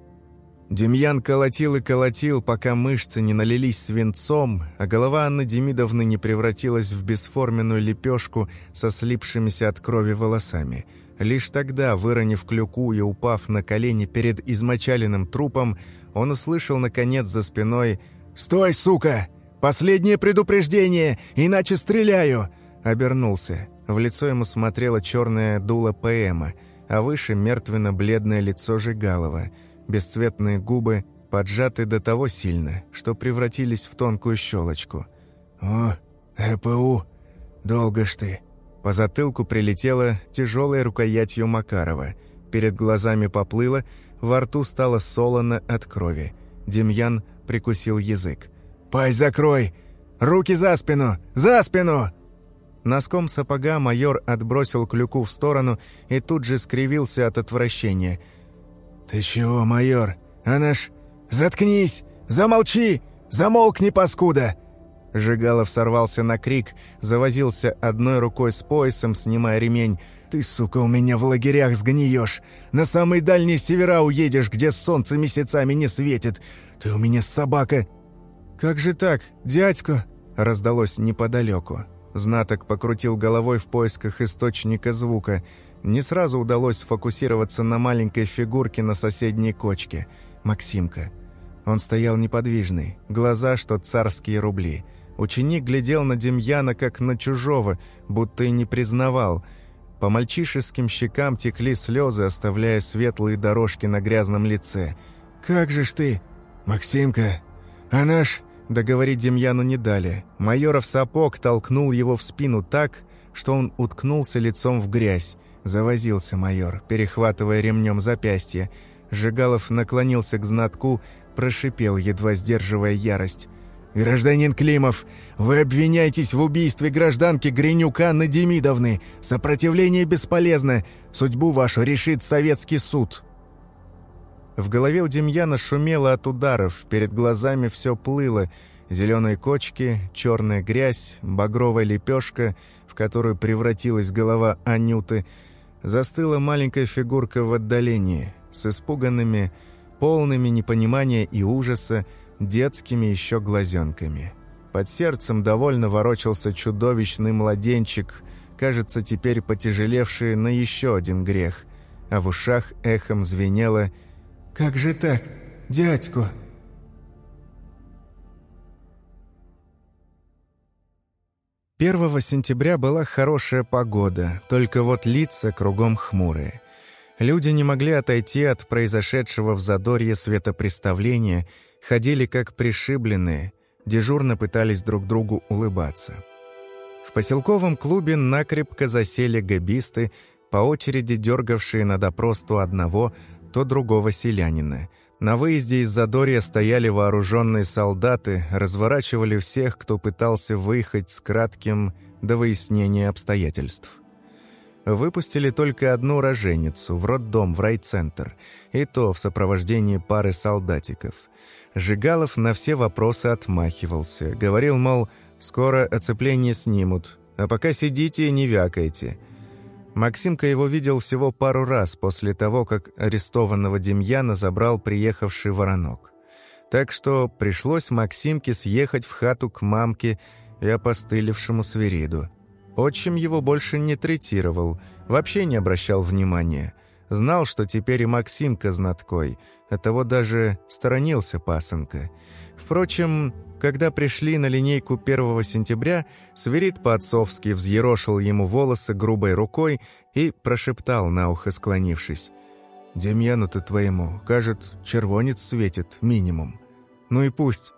Демьян колотил и колотил, пока мышцы не налились свинцом, а голова Анны Демидовны не превратилась в бесформенную лепешку со слипшимися от крови волосами. Лишь тогда, выронив клюку и упав на колени перед измочаленным трупом, он услышал, наконец, за спиной «Стой, сука! Последнее предупреждение, иначе стреляю!» Обернулся. В лицо ему смотрело черное дуло ПМа, а выше мертвенно-бледное лицо Жигалова. Бесцветные губы поджаты до того сильно, что превратились в тонкую щелочку. «О, ЭПУ! Долго ж ты!» По затылку прилетела тяжелой рукоятью Макарова. Перед глазами поплыло, во рту стало солоно от крови. Демьян прикусил язык. «Пасть закрой! Руки за спину! За спину!» Носком сапога майор отбросил клюку в сторону и тут же скривился от отвращения. «Ты чего, майор? Она ж... Заткнись! Замолчи! Замолкни, паскуда!» Жигалов сорвался на крик, завозился одной рукой с поясом, снимая ремень. «Ты, сука, у меня в лагерях сгниешь! На самый дальний севера уедешь, где солнце месяцами не светит! Ты у меня собака!» «Как же так, дядько?» – раздалось неподалеку. Знаток покрутил головой в поисках источника звука. Не сразу удалось сфокусироваться на маленькой фигурке на соседней кочке. Максимка. Он стоял неподвижный, глаза, что царские рубли – Ученик глядел на Демьяна как на чужого, будто и не признавал. По мальчишеским щекам текли слезы, оставляя светлые дорожки на грязном лице. «Как же ж ты, Максимка! Она ж...» Договорить Демьяну не дали. Майоров сапог толкнул его в спину так, что он уткнулся лицом в грязь. Завозился майор, перехватывая ремнем запястье. Жигалов наклонился к знатку, прошипел, едва сдерживая ярость. «Гражданин Климов, вы обвиняетесь в убийстве гражданки Гринюк Анны Демидовны. Сопротивление бесполезно. Судьбу вашу решит советский суд». В голове у Демьяна шумело от ударов, перед глазами все плыло. Зеленые кочки, черная грязь, багровая лепешка, в которую превратилась голова Анюты. Застыла маленькая фигурка в отдалении, с испуганными, полными непонимания и ужаса, детскими еще глазенками. Под сердцем довольно ворочался чудовищный младенчик, кажется, теперь потяжелевший на еще один грех, а в ушах эхом звенело «Как же так, дядьку?» Первого сентября была хорошая погода, только вот лица кругом хмурые. Люди не могли отойти от произошедшего в задорье светопреставления – ходили как пришибленные, дежурно пытались друг другу улыбаться. В поселковом клубе накрепко засели габисты, по очереди дергавшие на допрос то одного, то другого селянина. На выезде из Задорья стояли вооруженные солдаты, разворачивали всех, кто пытался выехать с кратким до выяснения обстоятельств. Выпустили только одну роженицу в роддом в райцентр, и то в сопровождении пары солдатиков – Жигалов на все вопросы отмахивался. Говорил, мол, скоро оцепление снимут, а пока сидите и не вякайте. Максимка его видел всего пару раз после того, как арестованного Демьяна забрал приехавший воронок. Так что пришлось Максимке съехать в хату к мамке и опостылевшему свириду. Отчим его больше не третировал, вообще не обращал внимания. Знал, что теперь и Максимка знаткой – Оттого даже сторонился пасынка. Впрочем, когда пришли на линейку 1 сентября, Сверид по-отцовски взъерошил ему волосы грубой рукой и прошептал на ухо, склонившись. «Демьяну-то твоему, кажет, червонец светит, минимум. Ну и пусть.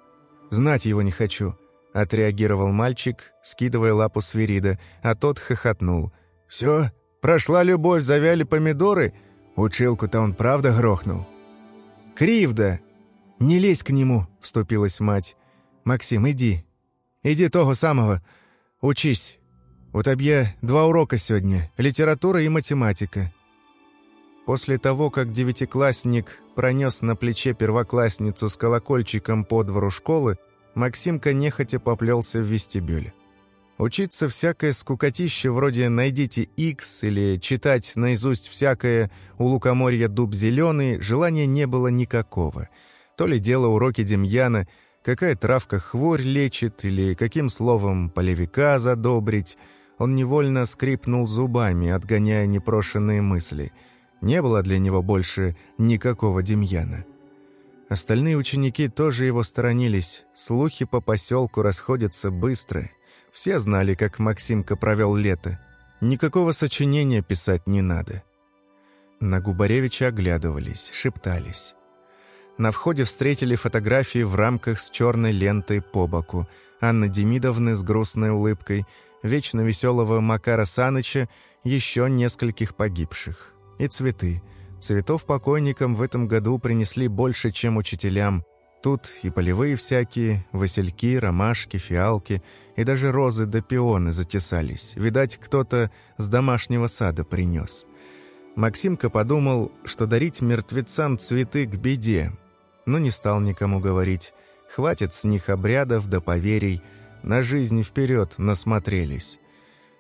Знать его не хочу», — отреагировал мальчик, скидывая лапу Сверида, а тот хохотнул. «Все? Прошла любовь, завяли помидоры? Училку-то он правда грохнул?» Кривда!» «Не лезь к нему», — вступилась мать. «Максим, иди. Иди того самого. Учись. У тебя два урока сегодня — литература и математика». После того, как девятиклассник пронес на плече первоклассницу с колокольчиком по двору школы, Максимка нехотя поплелся в вестибюль. Учиться всякое скукотище вроде «найдите X» или читать наизусть всякое «у лукоморья дуб зеленый» желания не было никакого. То ли дело уроки Демьяна, какая травка хворь лечит или каким словом полевика задобрить. Он невольно скрипнул зубами, отгоняя непрошенные мысли. Не было для него больше никакого Демьяна. Остальные ученики тоже его сторонились. Слухи по поселку расходятся быстро — все знали, как Максимка провел лето. Никакого сочинения писать не надо. На Губаревича оглядывались, шептались. На входе встретили фотографии в рамках с черной лентой по боку. Анны Демидовны с грустной улыбкой, вечно веселого Макара Саныча, еще нескольких погибших. И цветы. Цветов покойникам в этом году принесли больше, чем учителям. Тут и полевые всякие, васильки, ромашки, фиалки, и даже розы да пионы затесались. Видать, кто-то с домашнего сада принес. Максимка подумал, что дарить мертвецам цветы к беде, но не стал никому говорить. Хватит с них обрядов да поверий, на жизнь вперед насмотрелись.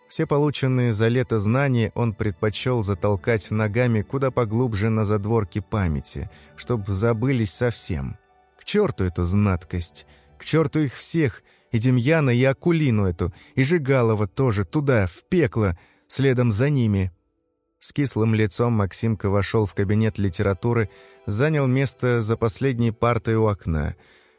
Все полученные за лето знания он предпочел затолкать ногами куда поглубже на задворки памяти, чтобы забылись совсем – к черту эту знаткость, к черту их всех, и Демьяна, и Акулину эту, и Жигалова тоже, туда, в пекло, следом за ними. С кислым лицом Максимка вошел в кабинет литературы, занял место за последней партой у окна.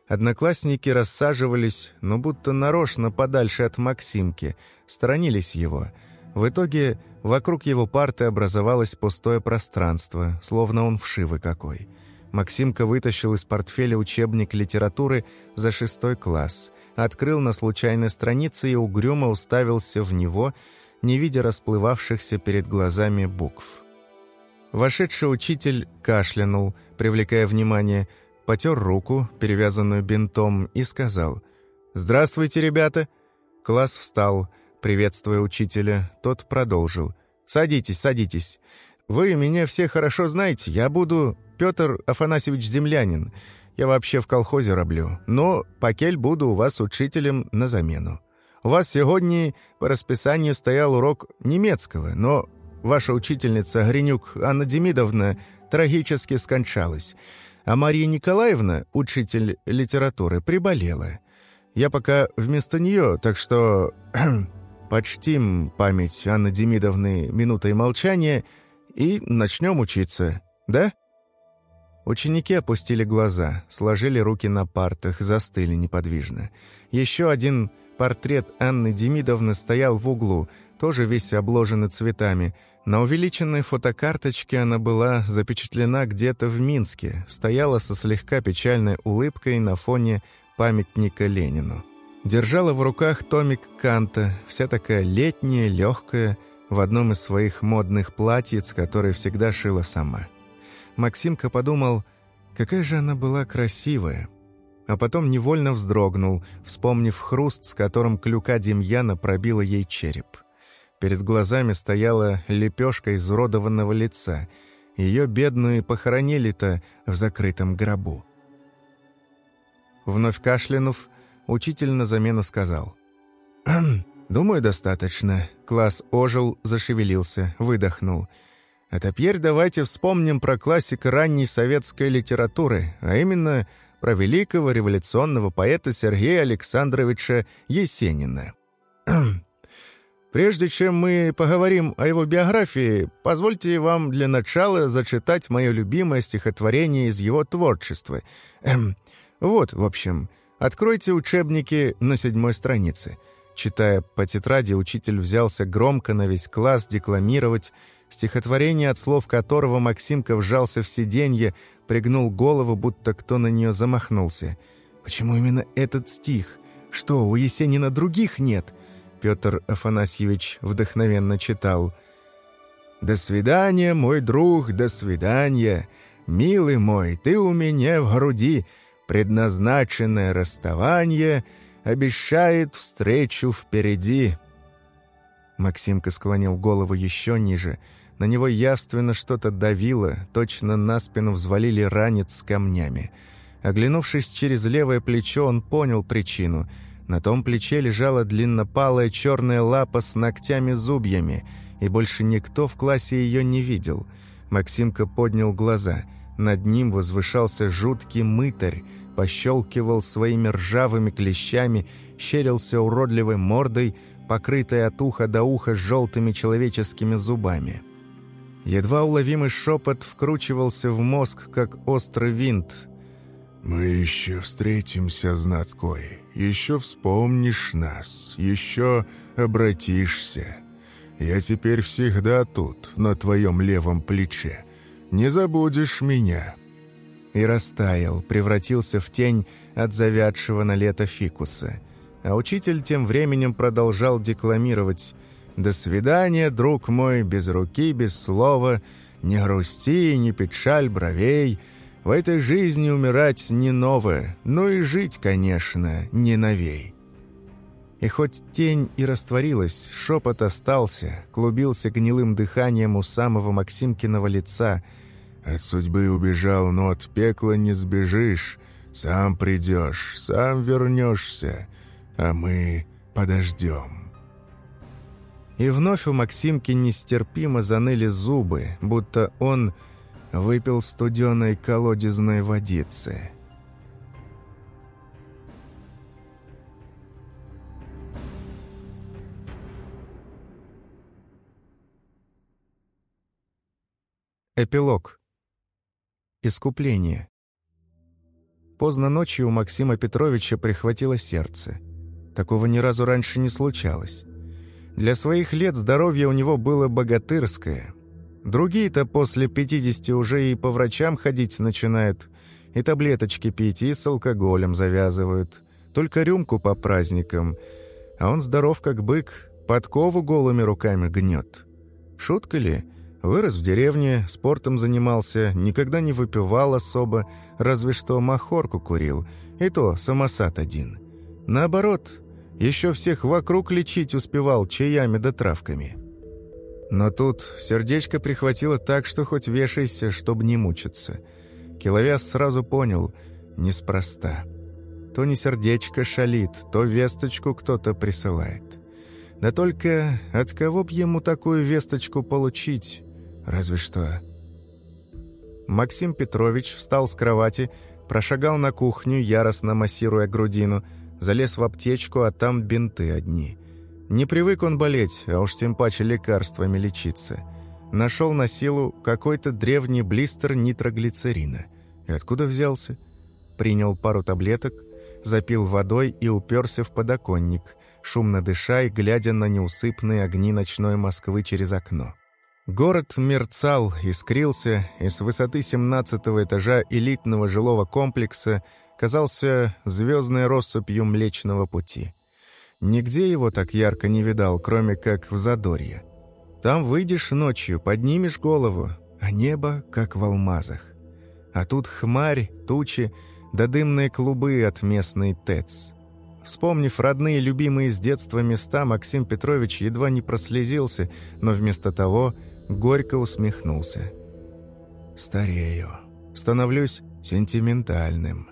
Одноклассники рассаживались, но будто нарочно подальше от Максимки, сторонились его. В итоге вокруг его парты образовалось пустое пространство, словно он вшивый какой — Максимка вытащил из портфеля учебник литературы за шестой класс, открыл на случайной странице и угрюмо уставился в него, не видя расплывавшихся перед глазами букв. Вошедший учитель кашлянул, привлекая внимание, потер руку, перевязанную бинтом, и сказал «Здравствуйте, ребята!» Класс встал, приветствуя учителя. Тот продолжил «Садитесь, садитесь. Вы меня все хорошо знаете. Я буду Петр Афанасьевич Землянин. Я вообще в колхозе роблю, но покель буду у вас учителем на замену. У вас сегодня по расписанию стоял урок немецкого, но ваша учительница Гринюк Анна Демидовна трагически скончалась, а Мария Николаевна, учитель литературы, приболела. Я пока вместо нее, так что почтим память Анны Демидовны минутой молчания и начнем учиться, да?» Ученики опустили глаза, сложили руки на партах, застыли неподвижно. Еще один портрет Анны Демидовны стоял в углу, тоже весь обложенный цветами. На увеличенной фотокарточке она была запечатлена где-то в Минске, стояла со слегка печальной улыбкой на фоне памятника Ленину. Держала в руках томик Канта, вся такая летняя, легкая, в одном из своих модных платьиц, которые всегда шила сама. Максимка подумал, какая же она была красивая. А потом невольно вздрогнул, вспомнив хруст, с которым клюка Демьяна пробила ей череп. Перед глазами стояла лепешка изуродованного лица. Ее бедную похоронили-то в закрытом гробу. Вновь кашлянув, учитель на замену сказал. «Думаю, достаточно». Класс ожил, зашевелился, выдохнул – а теперь давайте вспомним про классика ранней советской литературы, а именно про великого революционного поэта Сергея Александровича Есенина. Прежде чем мы поговорим о его биографии, позвольте вам для начала зачитать мое любимое стихотворение из его творчества. Эм, вот, в общем, откройте учебники на седьмой странице. Читая по тетради, учитель взялся громко на весь класс декламировать стихотворение, от слов которого Максимка вжался в сиденье, пригнул голову, будто кто на нее замахнулся. «Почему именно этот стих? Что, у Есенина других нет?» Петр Афанасьевич вдохновенно читал. «До свидания, мой друг, до свидания. Милый мой, ты у меня в груди. Предназначенное расставание обещает встречу впереди». Максимка склонил голову еще ниже – на него явственно что-то давило, точно на спину взвалили ранец с камнями. Оглянувшись через левое плечо, он понял причину. На том плече лежала длиннопалая черная лапа с ногтями-зубьями, и больше никто в классе ее не видел. Максимка поднял глаза. Над ним возвышался жуткий мытарь, пощелкивал своими ржавыми клещами, щерился уродливой мордой, покрытой от уха до уха желтыми человеческими зубами. Едва уловимый шепот вкручивался в мозг, как острый винт. «Мы еще встретимся, знаткой, еще вспомнишь нас, еще обратишься. Я теперь всегда тут, на твоем левом плече. Не забудешь меня». И растаял, превратился в тень от завядшего на лето фикуса. А учитель тем временем продолжал декламировать до свидания, друг мой, без руки, без слова, не грусти, не печаль бровей. В этой жизни умирать не новое, но и жить, конечно, не новей. И хоть тень и растворилась, шепот остался, клубился гнилым дыханием у самого Максимкиного лица. «От судьбы убежал, но от пекла не сбежишь. Сам придешь, сам вернешься, а мы подождем». И вновь у Максимки нестерпимо заныли зубы, будто он выпил студеной колодезной водицы. Эпилог. Искупление. Поздно ночью у Максима Петровича прихватило сердце. Такого ни разу раньше не случалось. Для своих лет здоровье у него было богатырское. Другие-то после 50 уже и по врачам ходить начинают, и таблеточки пить, и с алкоголем завязывают. Только рюмку по праздникам. А он здоров как бык, подкову голыми руками гнет. Шутка ли? Вырос в деревне, спортом занимался, никогда не выпивал особо, разве что махорку курил, и то самосад один. Наоборот, еще всех вокруг лечить успевал чаями да травками. Но тут сердечко прихватило так, что хоть вешайся, чтобы не мучиться. Киловяз сразу понял – неспроста. То не сердечко шалит, то весточку кто-то присылает. Да только от кого б ему такую весточку получить? Разве что... Максим Петрович встал с кровати, прошагал на кухню, яростно массируя грудину, залез в аптечку, а там бинты одни. Не привык он болеть, а уж тем паче лекарствами лечиться. Нашел на силу какой-то древний блистер нитроглицерина. И откуда взялся? Принял пару таблеток, запил водой и уперся в подоконник, шумно дыша и глядя на неусыпные огни ночной Москвы через окно. Город мерцал, искрился, и с высоты 17 этажа элитного жилого комплекса казался звездной россыпью Млечного Пути. Нигде его так ярко не видал, кроме как в Задорье. Там выйдешь ночью, поднимешь голову, а небо как в алмазах. А тут хмарь, тучи, да дымные клубы от местной ТЭЦ. Вспомнив родные, любимые с детства места, Максим Петрович едва не прослезился, но вместо того горько усмехнулся. «Старею. Становлюсь сентиментальным».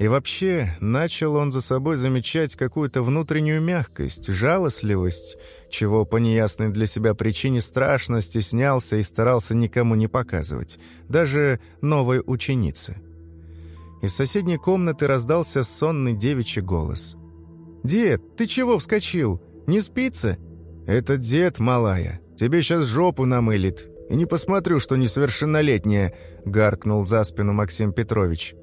И вообще, начал он за собой замечать какую-то внутреннюю мягкость, жалостливость, чего по неясной для себя причине страшно стеснялся и старался никому не показывать, даже новой ученице. Из соседней комнаты раздался сонный девичий голос. «Дед, ты чего вскочил? Не спится?» «Это дед, малая. Тебе сейчас жопу намылит. И не посмотрю, что несовершеннолетняя», — гаркнул за спину Максим Петрович.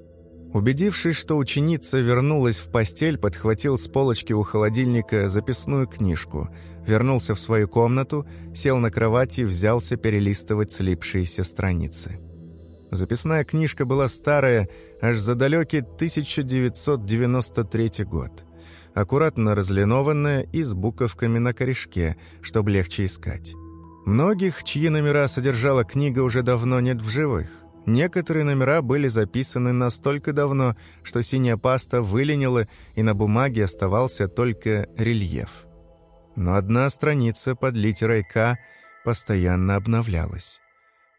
Убедившись, что ученица вернулась в постель, подхватил с полочки у холодильника записную книжку, вернулся в свою комнату, сел на кровати и взялся перелистывать слипшиеся страницы. Записная книжка была старая, аж за далекий 1993 год. Аккуратно разлинованная и с буковками на корешке, чтобы легче искать. Многих, чьи номера содержала книга, уже давно нет в живых. Некоторые номера были записаны настолько давно, что синяя паста выленила, и на бумаге оставался только рельеф. Но одна страница под литерой «К» постоянно обновлялась.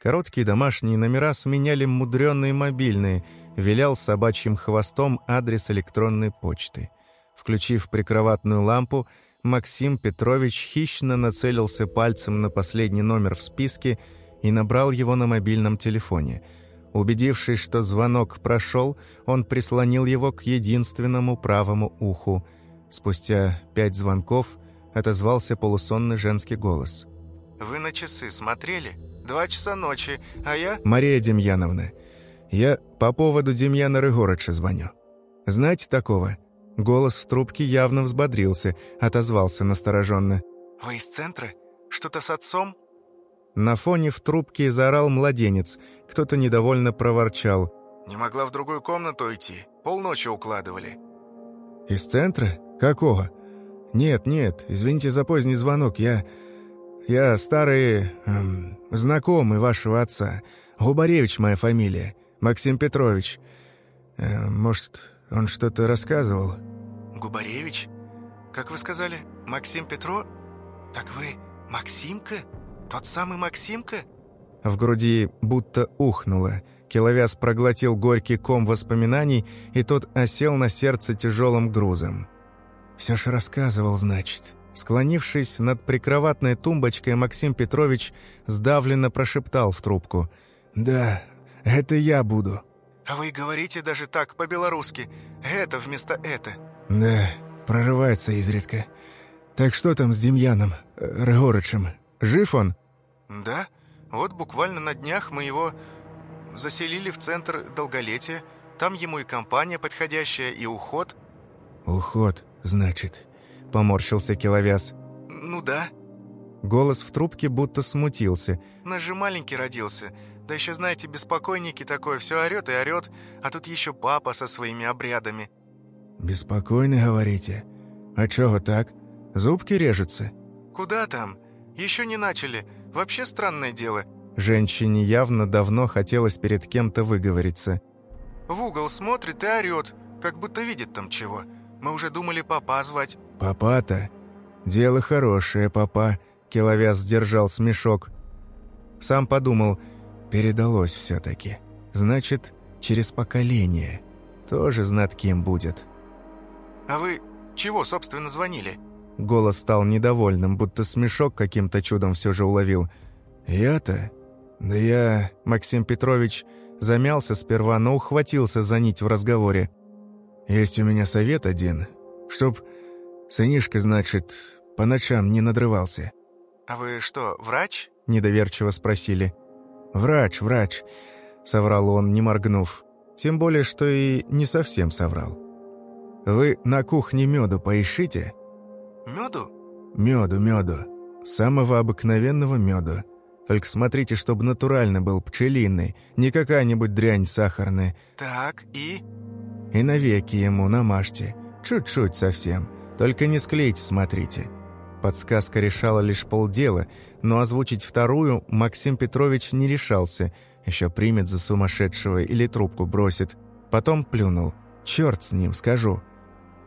Короткие домашние номера сменяли мудреные мобильные, вилял собачьим хвостом адрес электронной почты. Включив прикроватную лампу, Максим Петрович хищно нацелился пальцем на последний номер в списке и набрал его на мобильном телефоне — Убедившись, что звонок прошел, он прислонил его к единственному правому уху. Спустя пять звонков отозвался полусонный женский голос. «Вы на часы смотрели? Два часа ночи, а я...» «Мария Демьяновна, я по поводу Демьяна Рыгорыча звоню. Знаете такого?» Голос в трубке явно взбодрился, отозвался настороженно. «Вы из центра? Что-то с отцом?» На фоне в трубке заорал младенец. Кто-то недовольно проворчал. «Не могла в другую комнату уйти. Полночи укладывали». «Из центра? Какого?» «Нет, нет, извините за поздний звонок. Я... я старый... Эм, знакомый вашего отца. Губаревич моя фамилия. Максим Петрович. Э, может, он что-то рассказывал?» «Губаревич? Как вы сказали, Максим Петро? Так вы Максимка?» «Тот самый Максимка?» В груди будто ухнуло. Киловяз проглотил горький ком воспоминаний, и тот осел на сердце тяжелым грузом. «Все ж рассказывал, значит». Склонившись над прикроватной тумбочкой, Максим Петрович сдавленно прошептал в трубку. «Да, это я буду». «А вы говорите даже так, по-белорусски. Это вместо это». «Да, прорывается изредка. Так что там с Демьяном э, Рыгорычем?» Жив он?» «Да. Вот буквально на днях мы его заселили в центр долголетия. Там ему и компания подходящая, и уход». «Уход, значит», — поморщился Киловяз. «Ну да». Голос в трубке будто смутился. «Наш же маленький родился. Да еще, знаете, беспокойники такое, все орет и орет, а тут еще папа со своими обрядами». «Беспокойный, говорите? А чего так? Зубки режутся?» «Куда там? Еще не начали. Вообще странное дело». Женщине явно давно хотелось перед кем-то выговориться. «В угол смотрит и орёт, как будто видит там чего. Мы уже думали папа звать». «Папа-то? Дело хорошее, папа», — Киловяз сдержал смешок. Сам подумал, передалось все-таки. Значит, через поколение. Тоже знатким будет. «А вы чего, собственно, звонили?» Голос стал недовольным, будто смешок каким-то чудом все же уловил. «Я-то? Да я...» Максим Петрович замялся сперва, но ухватился за нить в разговоре. «Есть у меня совет один, чтоб сынишка, значит, по ночам не надрывался». «А вы что, врач?» – недоверчиво спросили. «Врач, врач», – соврал он, не моргнув. Тем более, что и не совсем соврал. «Вы на кухне меду поищите?» «Меду?» «Меду, меду. Самого обыкновенного меду. Только смотрите, чтобы натурально был, пчелиный, не какая-нибудь дрянь сахарная». «Так, и?» «И навеки ему намажьте. Чуть-чуть совсем. Только не склейте, смотрите». Подсказка решала лишь полдела, но озвучить вторую Максим Петрович не решался. Еще примет за сумасшедшего или трубку бросит. Потом плюнул. «Черт с ним, скажу.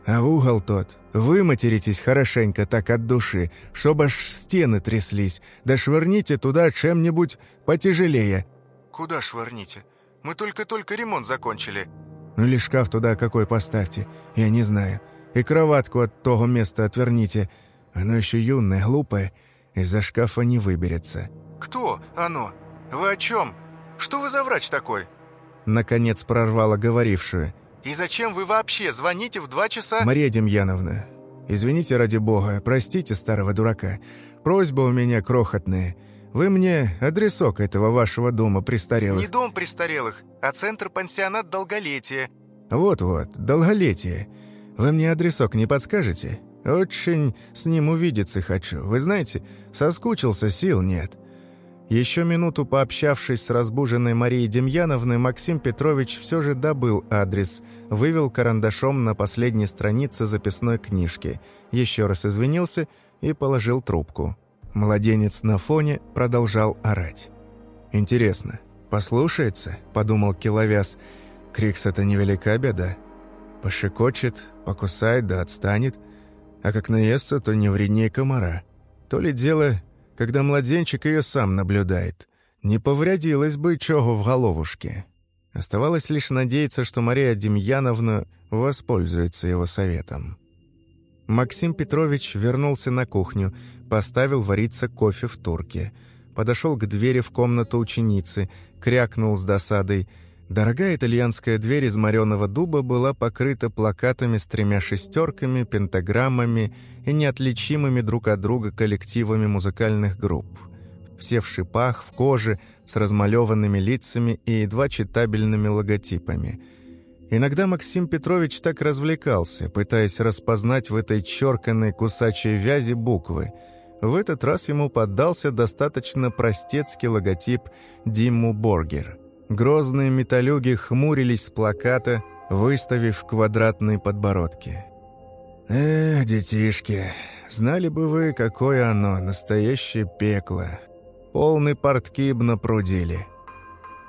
А в угол тот, вы материтесь хорошенько так от души, чтобы аж стены тряслись, да швырните туда чем-нибудь потяжелее». «Куда швырните? Мы только-только ремонт закончили». «Ну или шкаф туда какой поставьте, я не знаю. И кроватку от того места отверните. Оно еще юное, глупое, из-за шкафа не выберется». «Кто оно? Вы о чем? Что вы за врач такой?» Наконец прорвала говорившую. «И зачем вы вообще звоните в два часа?» «Мария Демьяновна, извините ради бога, простите старого дурака. Просьба у меня крохотная. Вы мне адресок этого вашего дома престарелых». «Не дом престарелых, а центр-пансионат долголетия». «Вот-вот, долголетие. Вы мне адресок не подскажете? Очень с ним увидеться хочу. Вы знаете, соскучился, сил нет». Еще минуту пообщавшись с разбуженной Марией Демьяновной, Максим Петрович все же добыл адрес, вывел карандашом на последней странице записной книжки, еще раз извинился и положил трубку. Младенец на фоне продолжал орать. «Интересно, послушается?» – подумал Киловяз. «Крикс – это невелика беда. Пошикочет, покусает да отстанет, а как наестся, то не вреднее комара. То ли дело когда младенчик ее сам наблюдает. Не повредилось бы чего в головушке. Оставалось лишь надеяться, что Мария Демьяновна воспользуется его советом. Максим Петрович вернулся на кухню, поставил вариться кофе в турке. Подошел к двери в комнату ученицы, крякнул с досадой – Дорогая итальянская дверь из мореного дуба была покрыта плакатами с тремя шестерками, пентаграммами и неотличимыми друг от друга коллективами музыкальных групп. Все в шипах, в коже, с размалеванными лицами и едва читабельными логотипами. Иногда Максим Петрович так развлекался, пытаясь распознать в этой черканной кусачей вязи буквы. В этот раз ему поддался достаточно простецкий логотип «Димму Боргер». Грозные металюги хмурились с плаката, выставив квадратные подбородки. «Эх, детишки, знали бы вы, какое оно, настоящее пекло. Полный порткиб напрудили».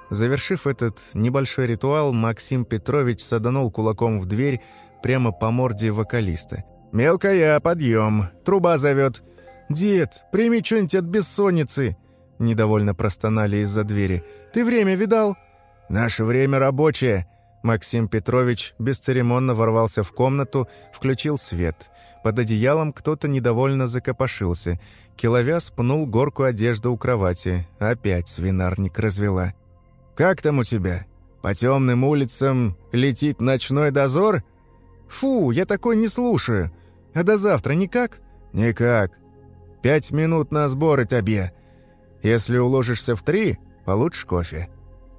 Завершив этот небольшой ритуал, Максим Петрович саданул кулаком в дверь прямо по морде вокалиста. «Мелкая, подъем! Труба зовет!» «Дед, прими что-нибудь от бессонницы!» Недовольно простонали из-за двери. «Ты время видал?» «Наше время рабочее!» Максим Петрович бесцеремонно ворвался в комнату, включил свет. Под одеялом кто-то недовольно закопошился. Киловяз пнул горку одежды у кровати. Опять свинарник развела. «Как там у тебя? По темным улицам летит ночной дозор?» «Фу, я такой не слушаю. А до завтра никак?» «Никак. Пять минут на сборы тебе. Если уложишься в три, получишь кофе».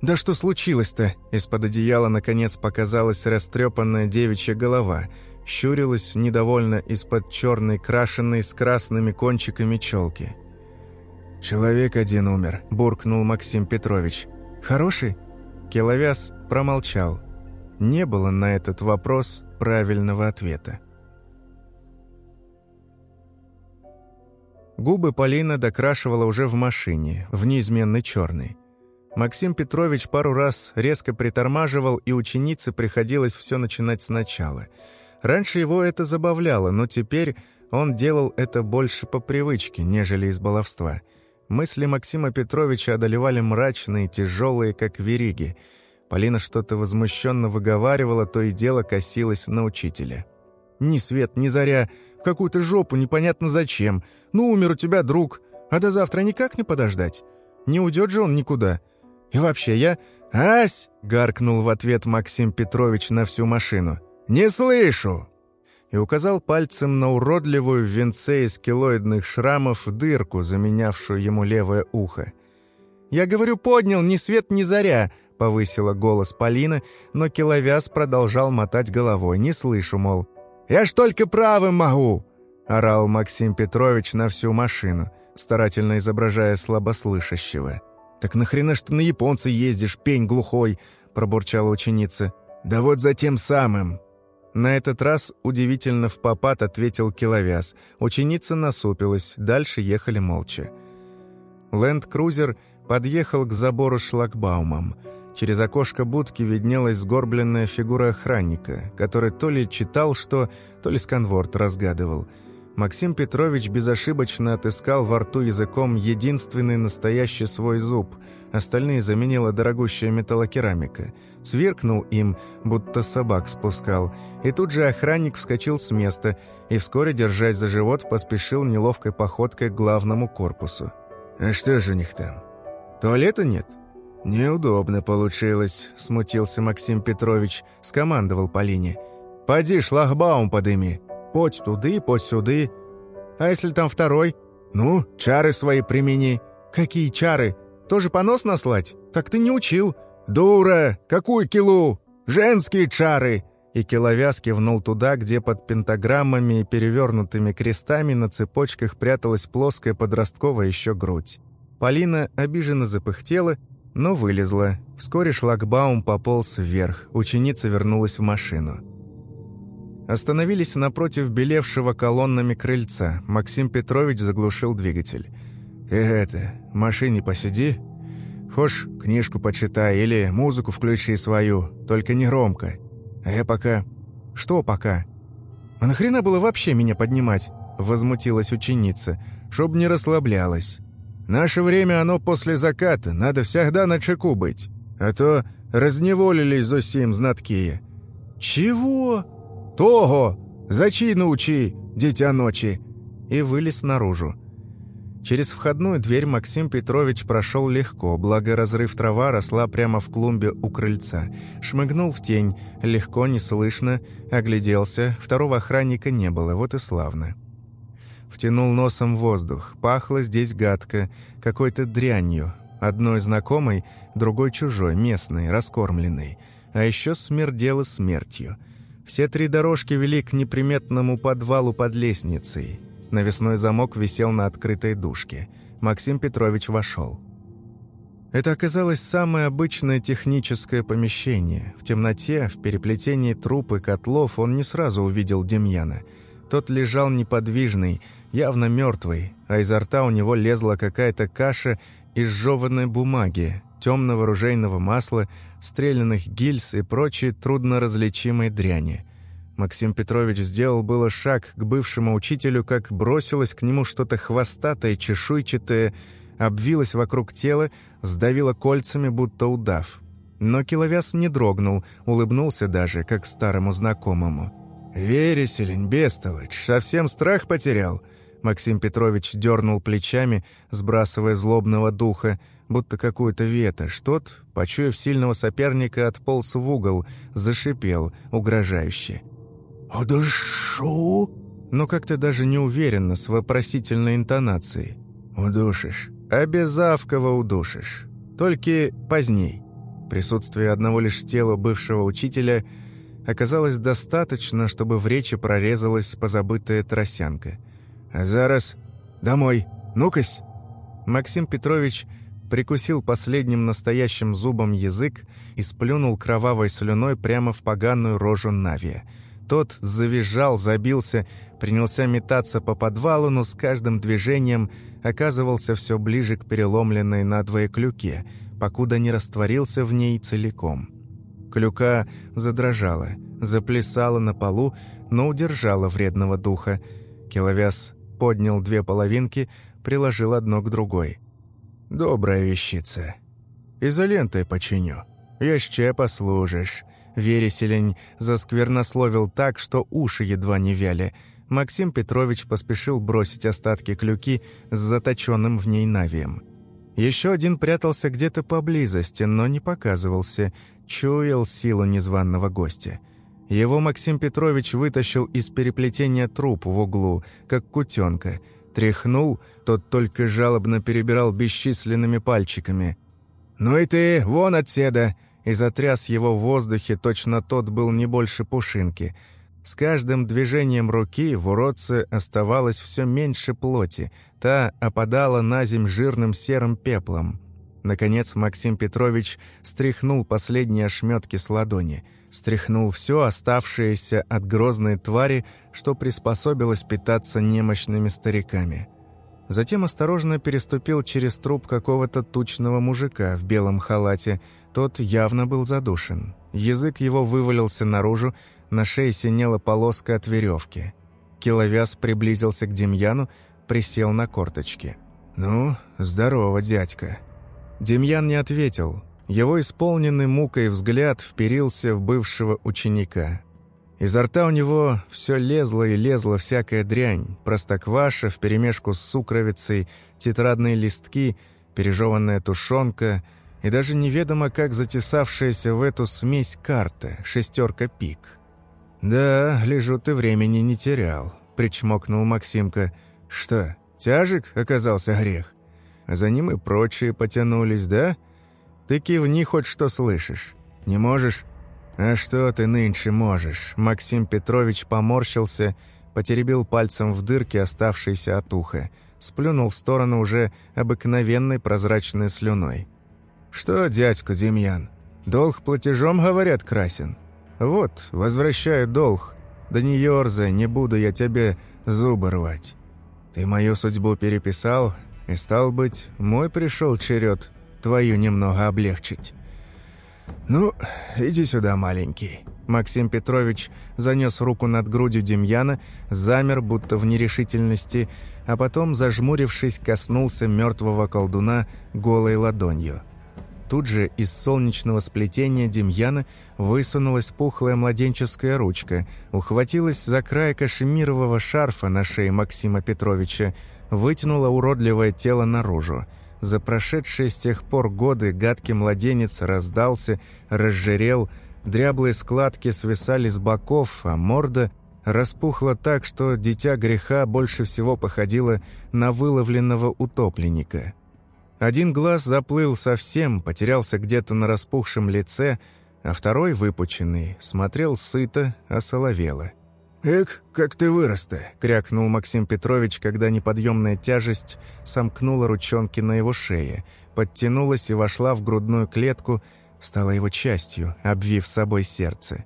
«Да что случилось-то?» Из-под одеяла, наконец, показалась растрепанная девичья голова. Щурилась недовольно из-под черной, крашенной с красными кончиками челки. «Человек один умер», – буркнул Максим Петрович. «Хороший?» Келовяз промолчал. Не было на этот вопрос правильного ответа. Губы Полина докрашивала уже в машине, в неизменный черный. Максим Петрович пару раз резко притормаживал, и ученице приходилось все начинать сначала. Раньше его это забавляло, но теперь он делал это больше по привычке, нежели из баловства. Мысли Максима Петровича одолевали мрачные, тяжелые, как вериги. Полина что-то возмущенно выговаривала, то и дело косилась на учителя. «Ни свет, ни заря, какую-то жопу, непонятно зачем. Ну, умер у тебя друг, а до завтра никак не подождать. Не уйдет же он никуда». И вообще, я... «Ась!» — гаркнул в ответ Максим Петрович на всю машину. «Не слышу!» И указал пальцем на уродливую в венце из килоидных шрамов дырку, заменявшую ему левое ухо. «Я говорю, поднял, ни свет, ни заря!» — повысила голос Полина, но киловяз продолжал мотать головой. «Не слышу, мол». «Я ж только правым могу!» — орал Максим Петрович на всю машину, старательно изображая слабослышащего. «Так нахрена ж ты на японца ездишь, пень глухой?» – пробурчала ученица. «Да вот за тем самым». На этот раз удивительно в попад ответил киловяз. Ученица насупилась, дальше ехали молча. Ленд-крузер подъехал к забору шлагбаумом. Через окошко будки виднелась сгорбленная фигура охранника, который то ли читал что, то ли сканворд разгадывал – Максим Петрович безошибочно отыскал во рту языком единственный настоящий свой зуб, остальные заменила дорогущая металлокерамика. Сверкнул им, будто собак спускал, и тут же охранник вскочил с места и вскоре, держась за живот, поспешил неловкой походкой к главному корпусу. «А что же у них там? Туалета нет?» «Неудобно получилось», — смутился Максим Петрович, скомандовал Полине. «Поди, шлагбаум подыми». Подь туды, подь сюды. А если там второй? Ну, чары свои примени. Какие чары? Тоже понос наслать? Так ты не учил. Дура! Какую килу? Женские чары!» И киловяз кивнул туда, где под пентаграммами и перевернутыми крестами на цепочках пряталась плоская подростковая еще грудь. Полина обиженно запыхтела, но вылезла. Вскоре шлагбаум пополз вверх. Ученица вернулась в машину. Остановились напротив белевшего колоннами крыльца. Максим Петрович заглушил двигатель. «Ты это, в машине посиди. Хочешь, книжку почитай или музыку включи свою, только не громко. А я пока...» «Что пока?» «А нахрена было вообще меня поднимать?» Возмутилась ученица. «Чтоб не расслаблялась. Наше время оно после заката, надо всегда на чеку быть. А то разневолились зосим знаткие». «Чего?» «Того! Зачи научи, дитя ночи!» И вылез наружу. Через входную дверь Максим Петрович прошел легко, благо разрыв трава росла прямо в клумбе у крыльца. Шмыгнул в тень, легко, неслышно, огляделся, второго охранника не было, вот и славно. Втянул носом воздух, пахло здесь гадко, какой-то дрянью, одной знакомой, другой чужой, местной, раскормленной, а еще смердело смертью – все три дорожки вели к неприметному подвалу под лестницей. Навесной замок висел на открытой душке. Максим Петрович вошел. Это оказалось самое обычное техническое помещение. В темноте, в переплетении труб и котлов он не сразу увидел Демьяна. Тот лежал неподвижный, явно мертвый, а изо рта у него лезла какая-то каша из жеванной бумаги, темного ружейного масла, стрелянных гильз и прочей трудноразличимой дряни. Максим Петрович сделал было шаг к бывшему учителю, как бросилось к нему что-то хвостатое, чешуйчатое, обвилось вокруг тела, сдавило кольцами, будто удав. Но киловяз не дрогнул, улыбнулся даже, как старому знакомому. «Вереселень, бестолочь, совсем страх потерял?» Максим Петрович дернул плечами, сбрасывая злобного духа, будто какую-то ветошь. Тот, почуяв сильного соперника, отполз в угол, зашипел, угрожающе. «Удушу?» Но как-то даже неуверенно, с вопросительной интонацией. «Удушишь. Обязавкова удушишь. Только поздней». Присутствие одного лишь тела бывшего учителя оказалось достаточно, чтобы в речи прорезалась позабытая тросянка. «А зараз домой. Ну-кась!» Максим Петрович прикусил последним настоящим зубом язык и сплюнул кровавой слюной прямо в поганую рожу Навия. Тот завизжал, забился, принялся метаться по подвалу, но с каждым движением оказывался все ближе к переломленной надвое клюке, покуда не растворился в ней целиком. Клюка задрожала, заплясала на полу, но удержала вредного духа. Киловяз поднял две половинки, приложил одно к другой. «Добрая вещица. Изолентой починю. Еще послужишь». Вереселень засквернословил так, что уши едва не вяли. Максим Петрович поспешил бросить остатки клюки с заточенным в ней навием. Еще один прятался где-то поблизости, но не показывался, чуял силу незваного гостя. Его Максим Петрович вытащил из переплетения труп в углу, как кутенка. Тряхнул, тот только жалобно перебирал бесчисленными пальчиками. «Ну и ты, вон отседа!» и затряс его в воздухе, точно тот был не больше пушинки. С каждым движением руки в уродце оставалось все меньше плоти, та опадала на земь жирным серым пеплом. Наконец Максим Петрович стряхнул последние ошметки с ладони, стряхнул все оставшееся от грозной твари, что приспособилось питаться немощными стариками. Затем осторожно переступил через труп какого-то тучного мужика в белом халате, тот явно был задушен. Язык его вывалился наружу, на шее синела полоска от веревки. Киловяз приблизился к Демьяну, присел на корточки. «Ну, здорово, дядька». Демьян не ответил. Его исполненный мукой взгляд вперился в бывшего ученика. Изо рта у него все лезло и лезла всякая дрянь. Простокваша вперемешку с сукровицей, тетрадные листки, пережеванная тушенка — и даже неведомо как затесавшаяся в эту смесь карта, шестерка пик. «Да, лежу, ты времени не терял», — причмокнул Максимка. «Что, тяжек оказался грех? А за ним и прочие потянулись, да? Ты кивни хоть что слышишь. Не можешь?» «А что ты нынче можешь?» Максим Петрович поморщился, потеребил пальцем в дырке, оставшейся от уха, сплюнул в сторону уже обыкновенной прозрачной слюной. «Что, дядька Демьян, долг платежом, говорят, красен? Вот, возвращаю долг. Да не ерзай, не буду я тебе зубы рвать. Ты мою судьбу переписал, и, стал быть, мой пришел черед твою немного облегчить. Ну, иди сюда, маленький». Максим Петрович занес руку над грудью Демьяна, замер, будто в нерешительности, а потом, зажмурившись, коснулся мертвого колдуна голой ладонью – Тут же из солнечного сплетения Демьяна высунулась пухлая младенческая ручка, ухватилась за край кашемирового шарфа на шее Максима Петровича, вытянула уродливое тело наружу. За прошедшие с тех пор годы гадкий младенец раздался, разжирел, дряблые складки свисали с боков, а морда распухла так, что дитя греха больше всего походило на выловленного утопленника. Один глаз заплыл совсем, потерялся где-то на распухшем лице, а второй, выпученный, смотрел сыто, осоловело. «Эк, как ты вырос-то!» — крякнул Максим Петрович, когда неподъемная тяжесть сомкнула ручонки на его шее, подтянулась и вошла в грудную клетку, стала его частью, обвив собой сердце.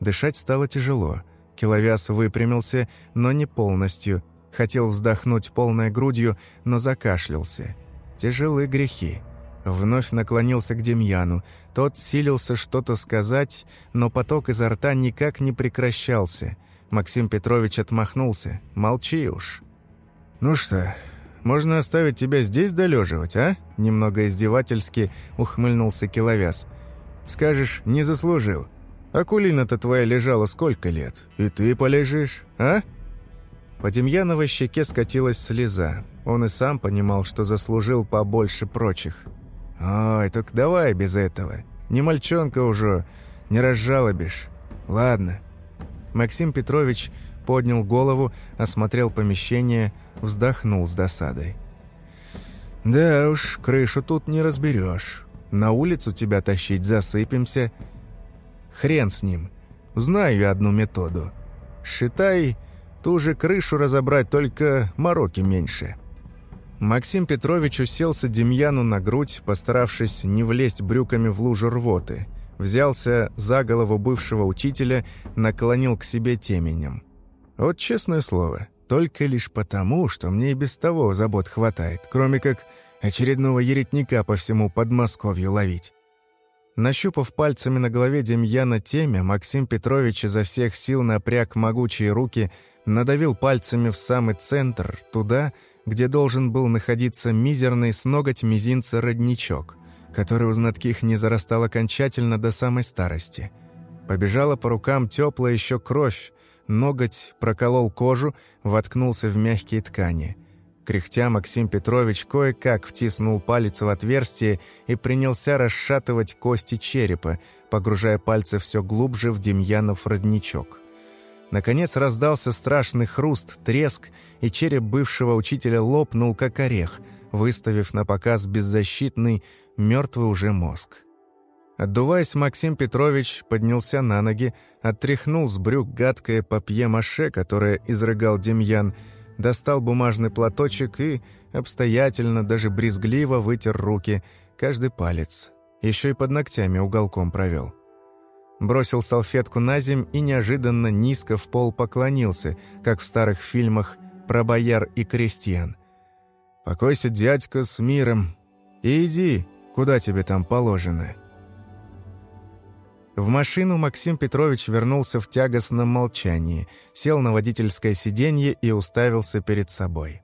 Дышать стало тяжело. Киловяз выпрямился, но не полностью. Хотел вздохнуть полной грудью, но закашлялся. Тяжелы грехи. Вновь наклонился к Демьяну. Тот силился что-то сказать, но поток изо рта никак не прекращался. Максим Петрович отмахнулся. «Молчи уж». «Ну что, можно оставить тебя здесь долеживать, а?» Немного издевательски ухмыльнулся Киловяз. «Скажешь, не заслужил. Акулина-то твоя лежала сколько лет? И ты полежишь, а?» По Демьяновой щеке скатилась слеза. Он и сам понимал, что заслужил побольше прочих. «Ой, так давай без этого. Не мальчонка уже, не разжалобишь. Ладно». Максим Петрович поднял голову, осмотрел помещение, вздохнул с досадой. «Да уж, крышу тут не разберешь. На улицу тебя тащить засыпемся. Хрен с ним. Знаю одну методу. Считай, ту же крышу разобрать, только мороки меньше». Максим Петрович уселся Демьяну на грудь, постаравшись не влезть брюками в лужу рвоты. Взялся за голову бывшего учителя, наклонил к себе теменем. «Вот честное слово, только лишь потому, что мне и без того забот хватает, кроме как очередного еретника по всему Подмосковью ловить». Нащупав пальцами на голове Демьяна темя, Максим Петрович изо всех сил напряг могучие руки, надавил пальцами в самый центр, туда, где должен был находиться мизерный с ноготь мизинца родничок, который у знатких не зарастал окончательно до самой старости. Побежала по рукам теплая еще кровь, ноготь проколол кожу, воткнулся в мягкие ткани. Кряхтя Максим Петрович кое-как втиснул палец в отверстие и принялся расшатывать кости черепа, погружая пальцы все глубже в Демьянов родничок. Наконец раздался страшный хруст, треск, и череп бывшего учителя лопнул, как орех, выставив на показ беззащитный, мертвый уже мозг. Отдуваясь, Максим Петрович поднялся на ноги, отряхнул с брюк гадкое папье-маше, которое изрыгал Демьян, достал бумажный платочек и, обстоятельно, даже брезгливо вытер руки, каждый палец. Еще и под ногтями уголком провел. Бросил салфетку на земь и неожиданно низко в пол поклонился, как в старых фильмах про бояр и крестьян. «Покойся, дядька, с миром. И иди, куда тебе там положено». В машину Максим Петрович вернулся в тягостном молчании, сел на водительское сиденье и уставился перед собой.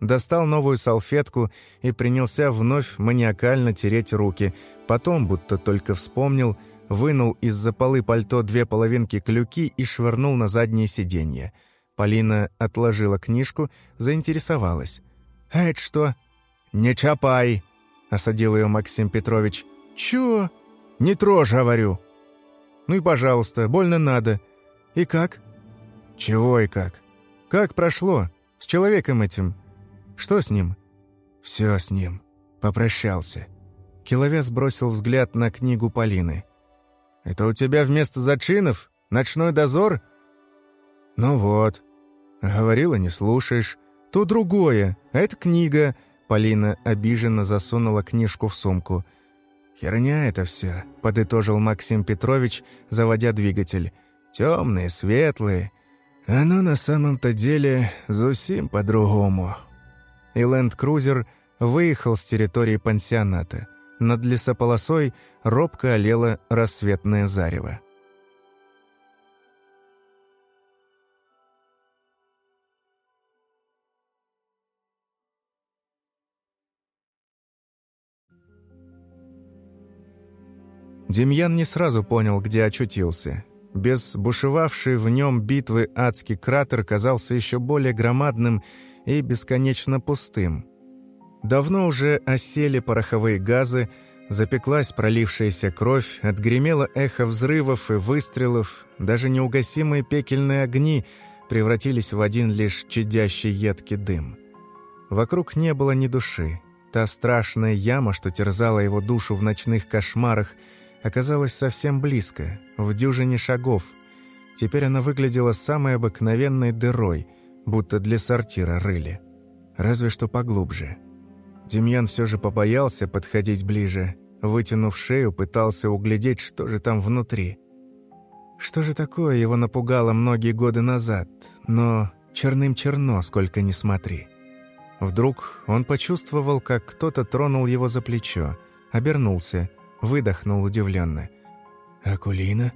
Достал новую салфетку и принялся вновь маниакально тереть руки, потом, будто только вспомнил, вынул из-за полы пальто две половинки клюки и швырнул на заднее сиденье. Полина отложила книжку, заинтересовалась. «А это что?» «Не чапай!» — осадил ее Максим Петрович. «Чё?» «Не трожь, говорю!» Ну и пожалуйста, больно надо. И как? Чего и как? Как прошло? С человеком этим? Что с ним? Все с ним. Попрощался. Киловес бросил взгляд на книгу Полины. «Это у тебя вместо зачинов? Ночной дозор?» «Ну вот. Говорила, не слушаешь. То другое. А это книга». Полина обиженно засунула книжку в сумку. «Херня это все», — подытожил Максим Петрович, заводя двигатель. «Темные, светлые. Оно на самом-то деле зусим по-другому». И ленд-крузер выехал с территории пансионата. Над лесополосой робко олело рассветное зарево. Демьян не сразу понял, где очутился. Без бушевавшей в нем битвы адский кратер казался еще более громадным и бесконечно пустым. Давно уже осели пороховые газы, запеклась пролившаяся кровь, отгремело эхо взрывов и выстрелов, даже неугасимые пекельные огни превратились в один лишь чадящий едкий дым. Вокруг не было ни души. Та страшная яма, что терзала его душу в ночных кошмарах – оказалась совсем близко, в дюжине шагов. Теперь она выглядела самой обыкновенной дырой, будто для сортира рыли. Разве что поглубже. Демьян все же побоялся подходить ближе, вытянув шею, пытался углядеть, что же там внутри. Что же такое его напугало многие годы назад, но черным черно, сколько ни смотри. Вдруг он почувствовал, как кто-то тронул его за плечо, обернулся — выдохнул удивленно. «Акулина?»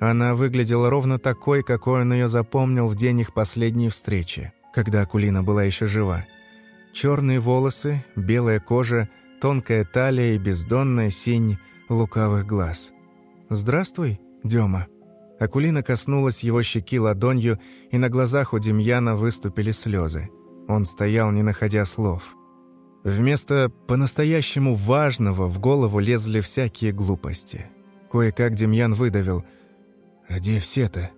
Она выглядела ровно такой, какой он ее запомнил в день их последней встречи, когда Акулина была еще жива. Черные волосы, белая кожа, тонкая талия и бездонная синь лукавых глаз. «Здравствуй, Дема». Акулина коснулась его щеки ладонью, и на глазах у Демьяна выступили слезы. Он стоял, не находя слов. Вместо по-настоящему важного в голову лезли всякие глупости. Кое-как Демьян выдавил. «А где все-то?»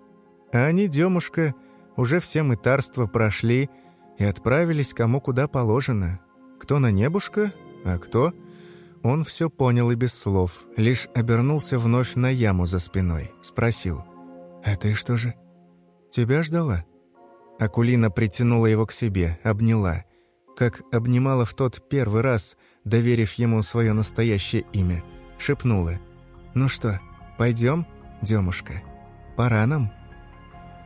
А они, Демушка, уже все мытарства прошли и отправились кому куда положено. Кто на небушка, а кто... Он все понял и без слов, лишь обернулся вновь на яму за спиной. Спросил. «А ты что же?» «Тебя ждала?» Акулина притянула его к себе, обняла — как обнимала в тот первый раз, доверив ему свое настоящее имя, шепнула. «Ну что, пойдем, Демушка? Пора нам?»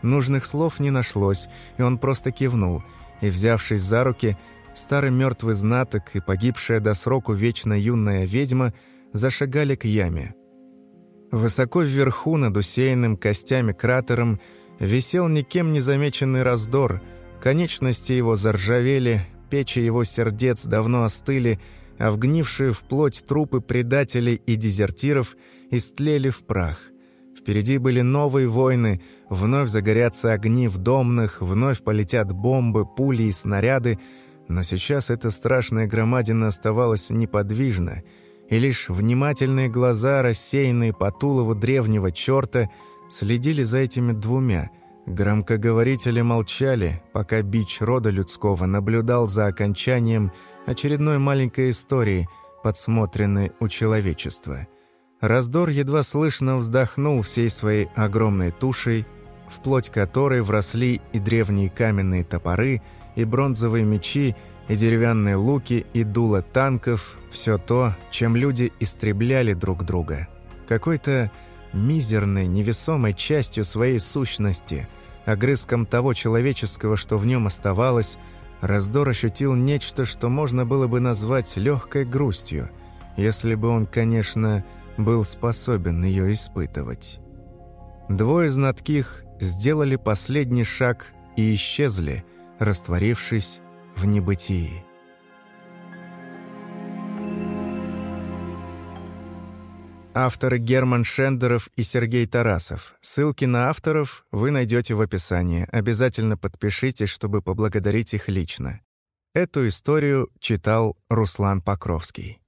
Нужных слов не нашлось, и он просто кивнул, и, взявшись за руки, старый мертвый знаток и погибшая до сроку вечно юная ведьма зашагали к яме. Высоко вверху, над усеянным костями кратером, висел никем не замеченный раздор, конечности его заржавели, печи его сердец давно остыли, а вгнившие в плоть трупы предателей и дезертиров истлели в прах. Впереди были новые войны, вновь загорятся огни в домных, вновь полетят бомбы, пули и снаряды, но сейчас эта страшная громадина оставалась неподвижна, и лишь внимательные глаза, рассеянные по тулову древнего черта, следили за этими двумя. Громкоговорители молчали, пока бич рода людского наблюдал за окончанием очередной маленькой истории, подсмотренной у человечества. Раздор едва слышно вздохнул всей своей огромной тушей, в плоть которой вросли и древние каменные топоры, и бронзовые мечи, и деревянные луки, и дуло танков, все то, чем люди истребляли друг друга. Какой-то мизерной, невесомой частью своей сущности, огрызком того человеческого, что в нем оставалось, Раздор ощутил нечто, что можно было бы назвать легкой грустью, если бы он, конечно, был способен ее испытывать. Двое знатких сделали последний шаг и исчезли, растворившись в небытии. Авторы Герман Шендеров и Сергей Тарасов. Ссылки на авторов вы найдете в описании. Обязательно подпишитесь, чтобы поблагодарить их лично. Эту историю читал Руслан Покровский.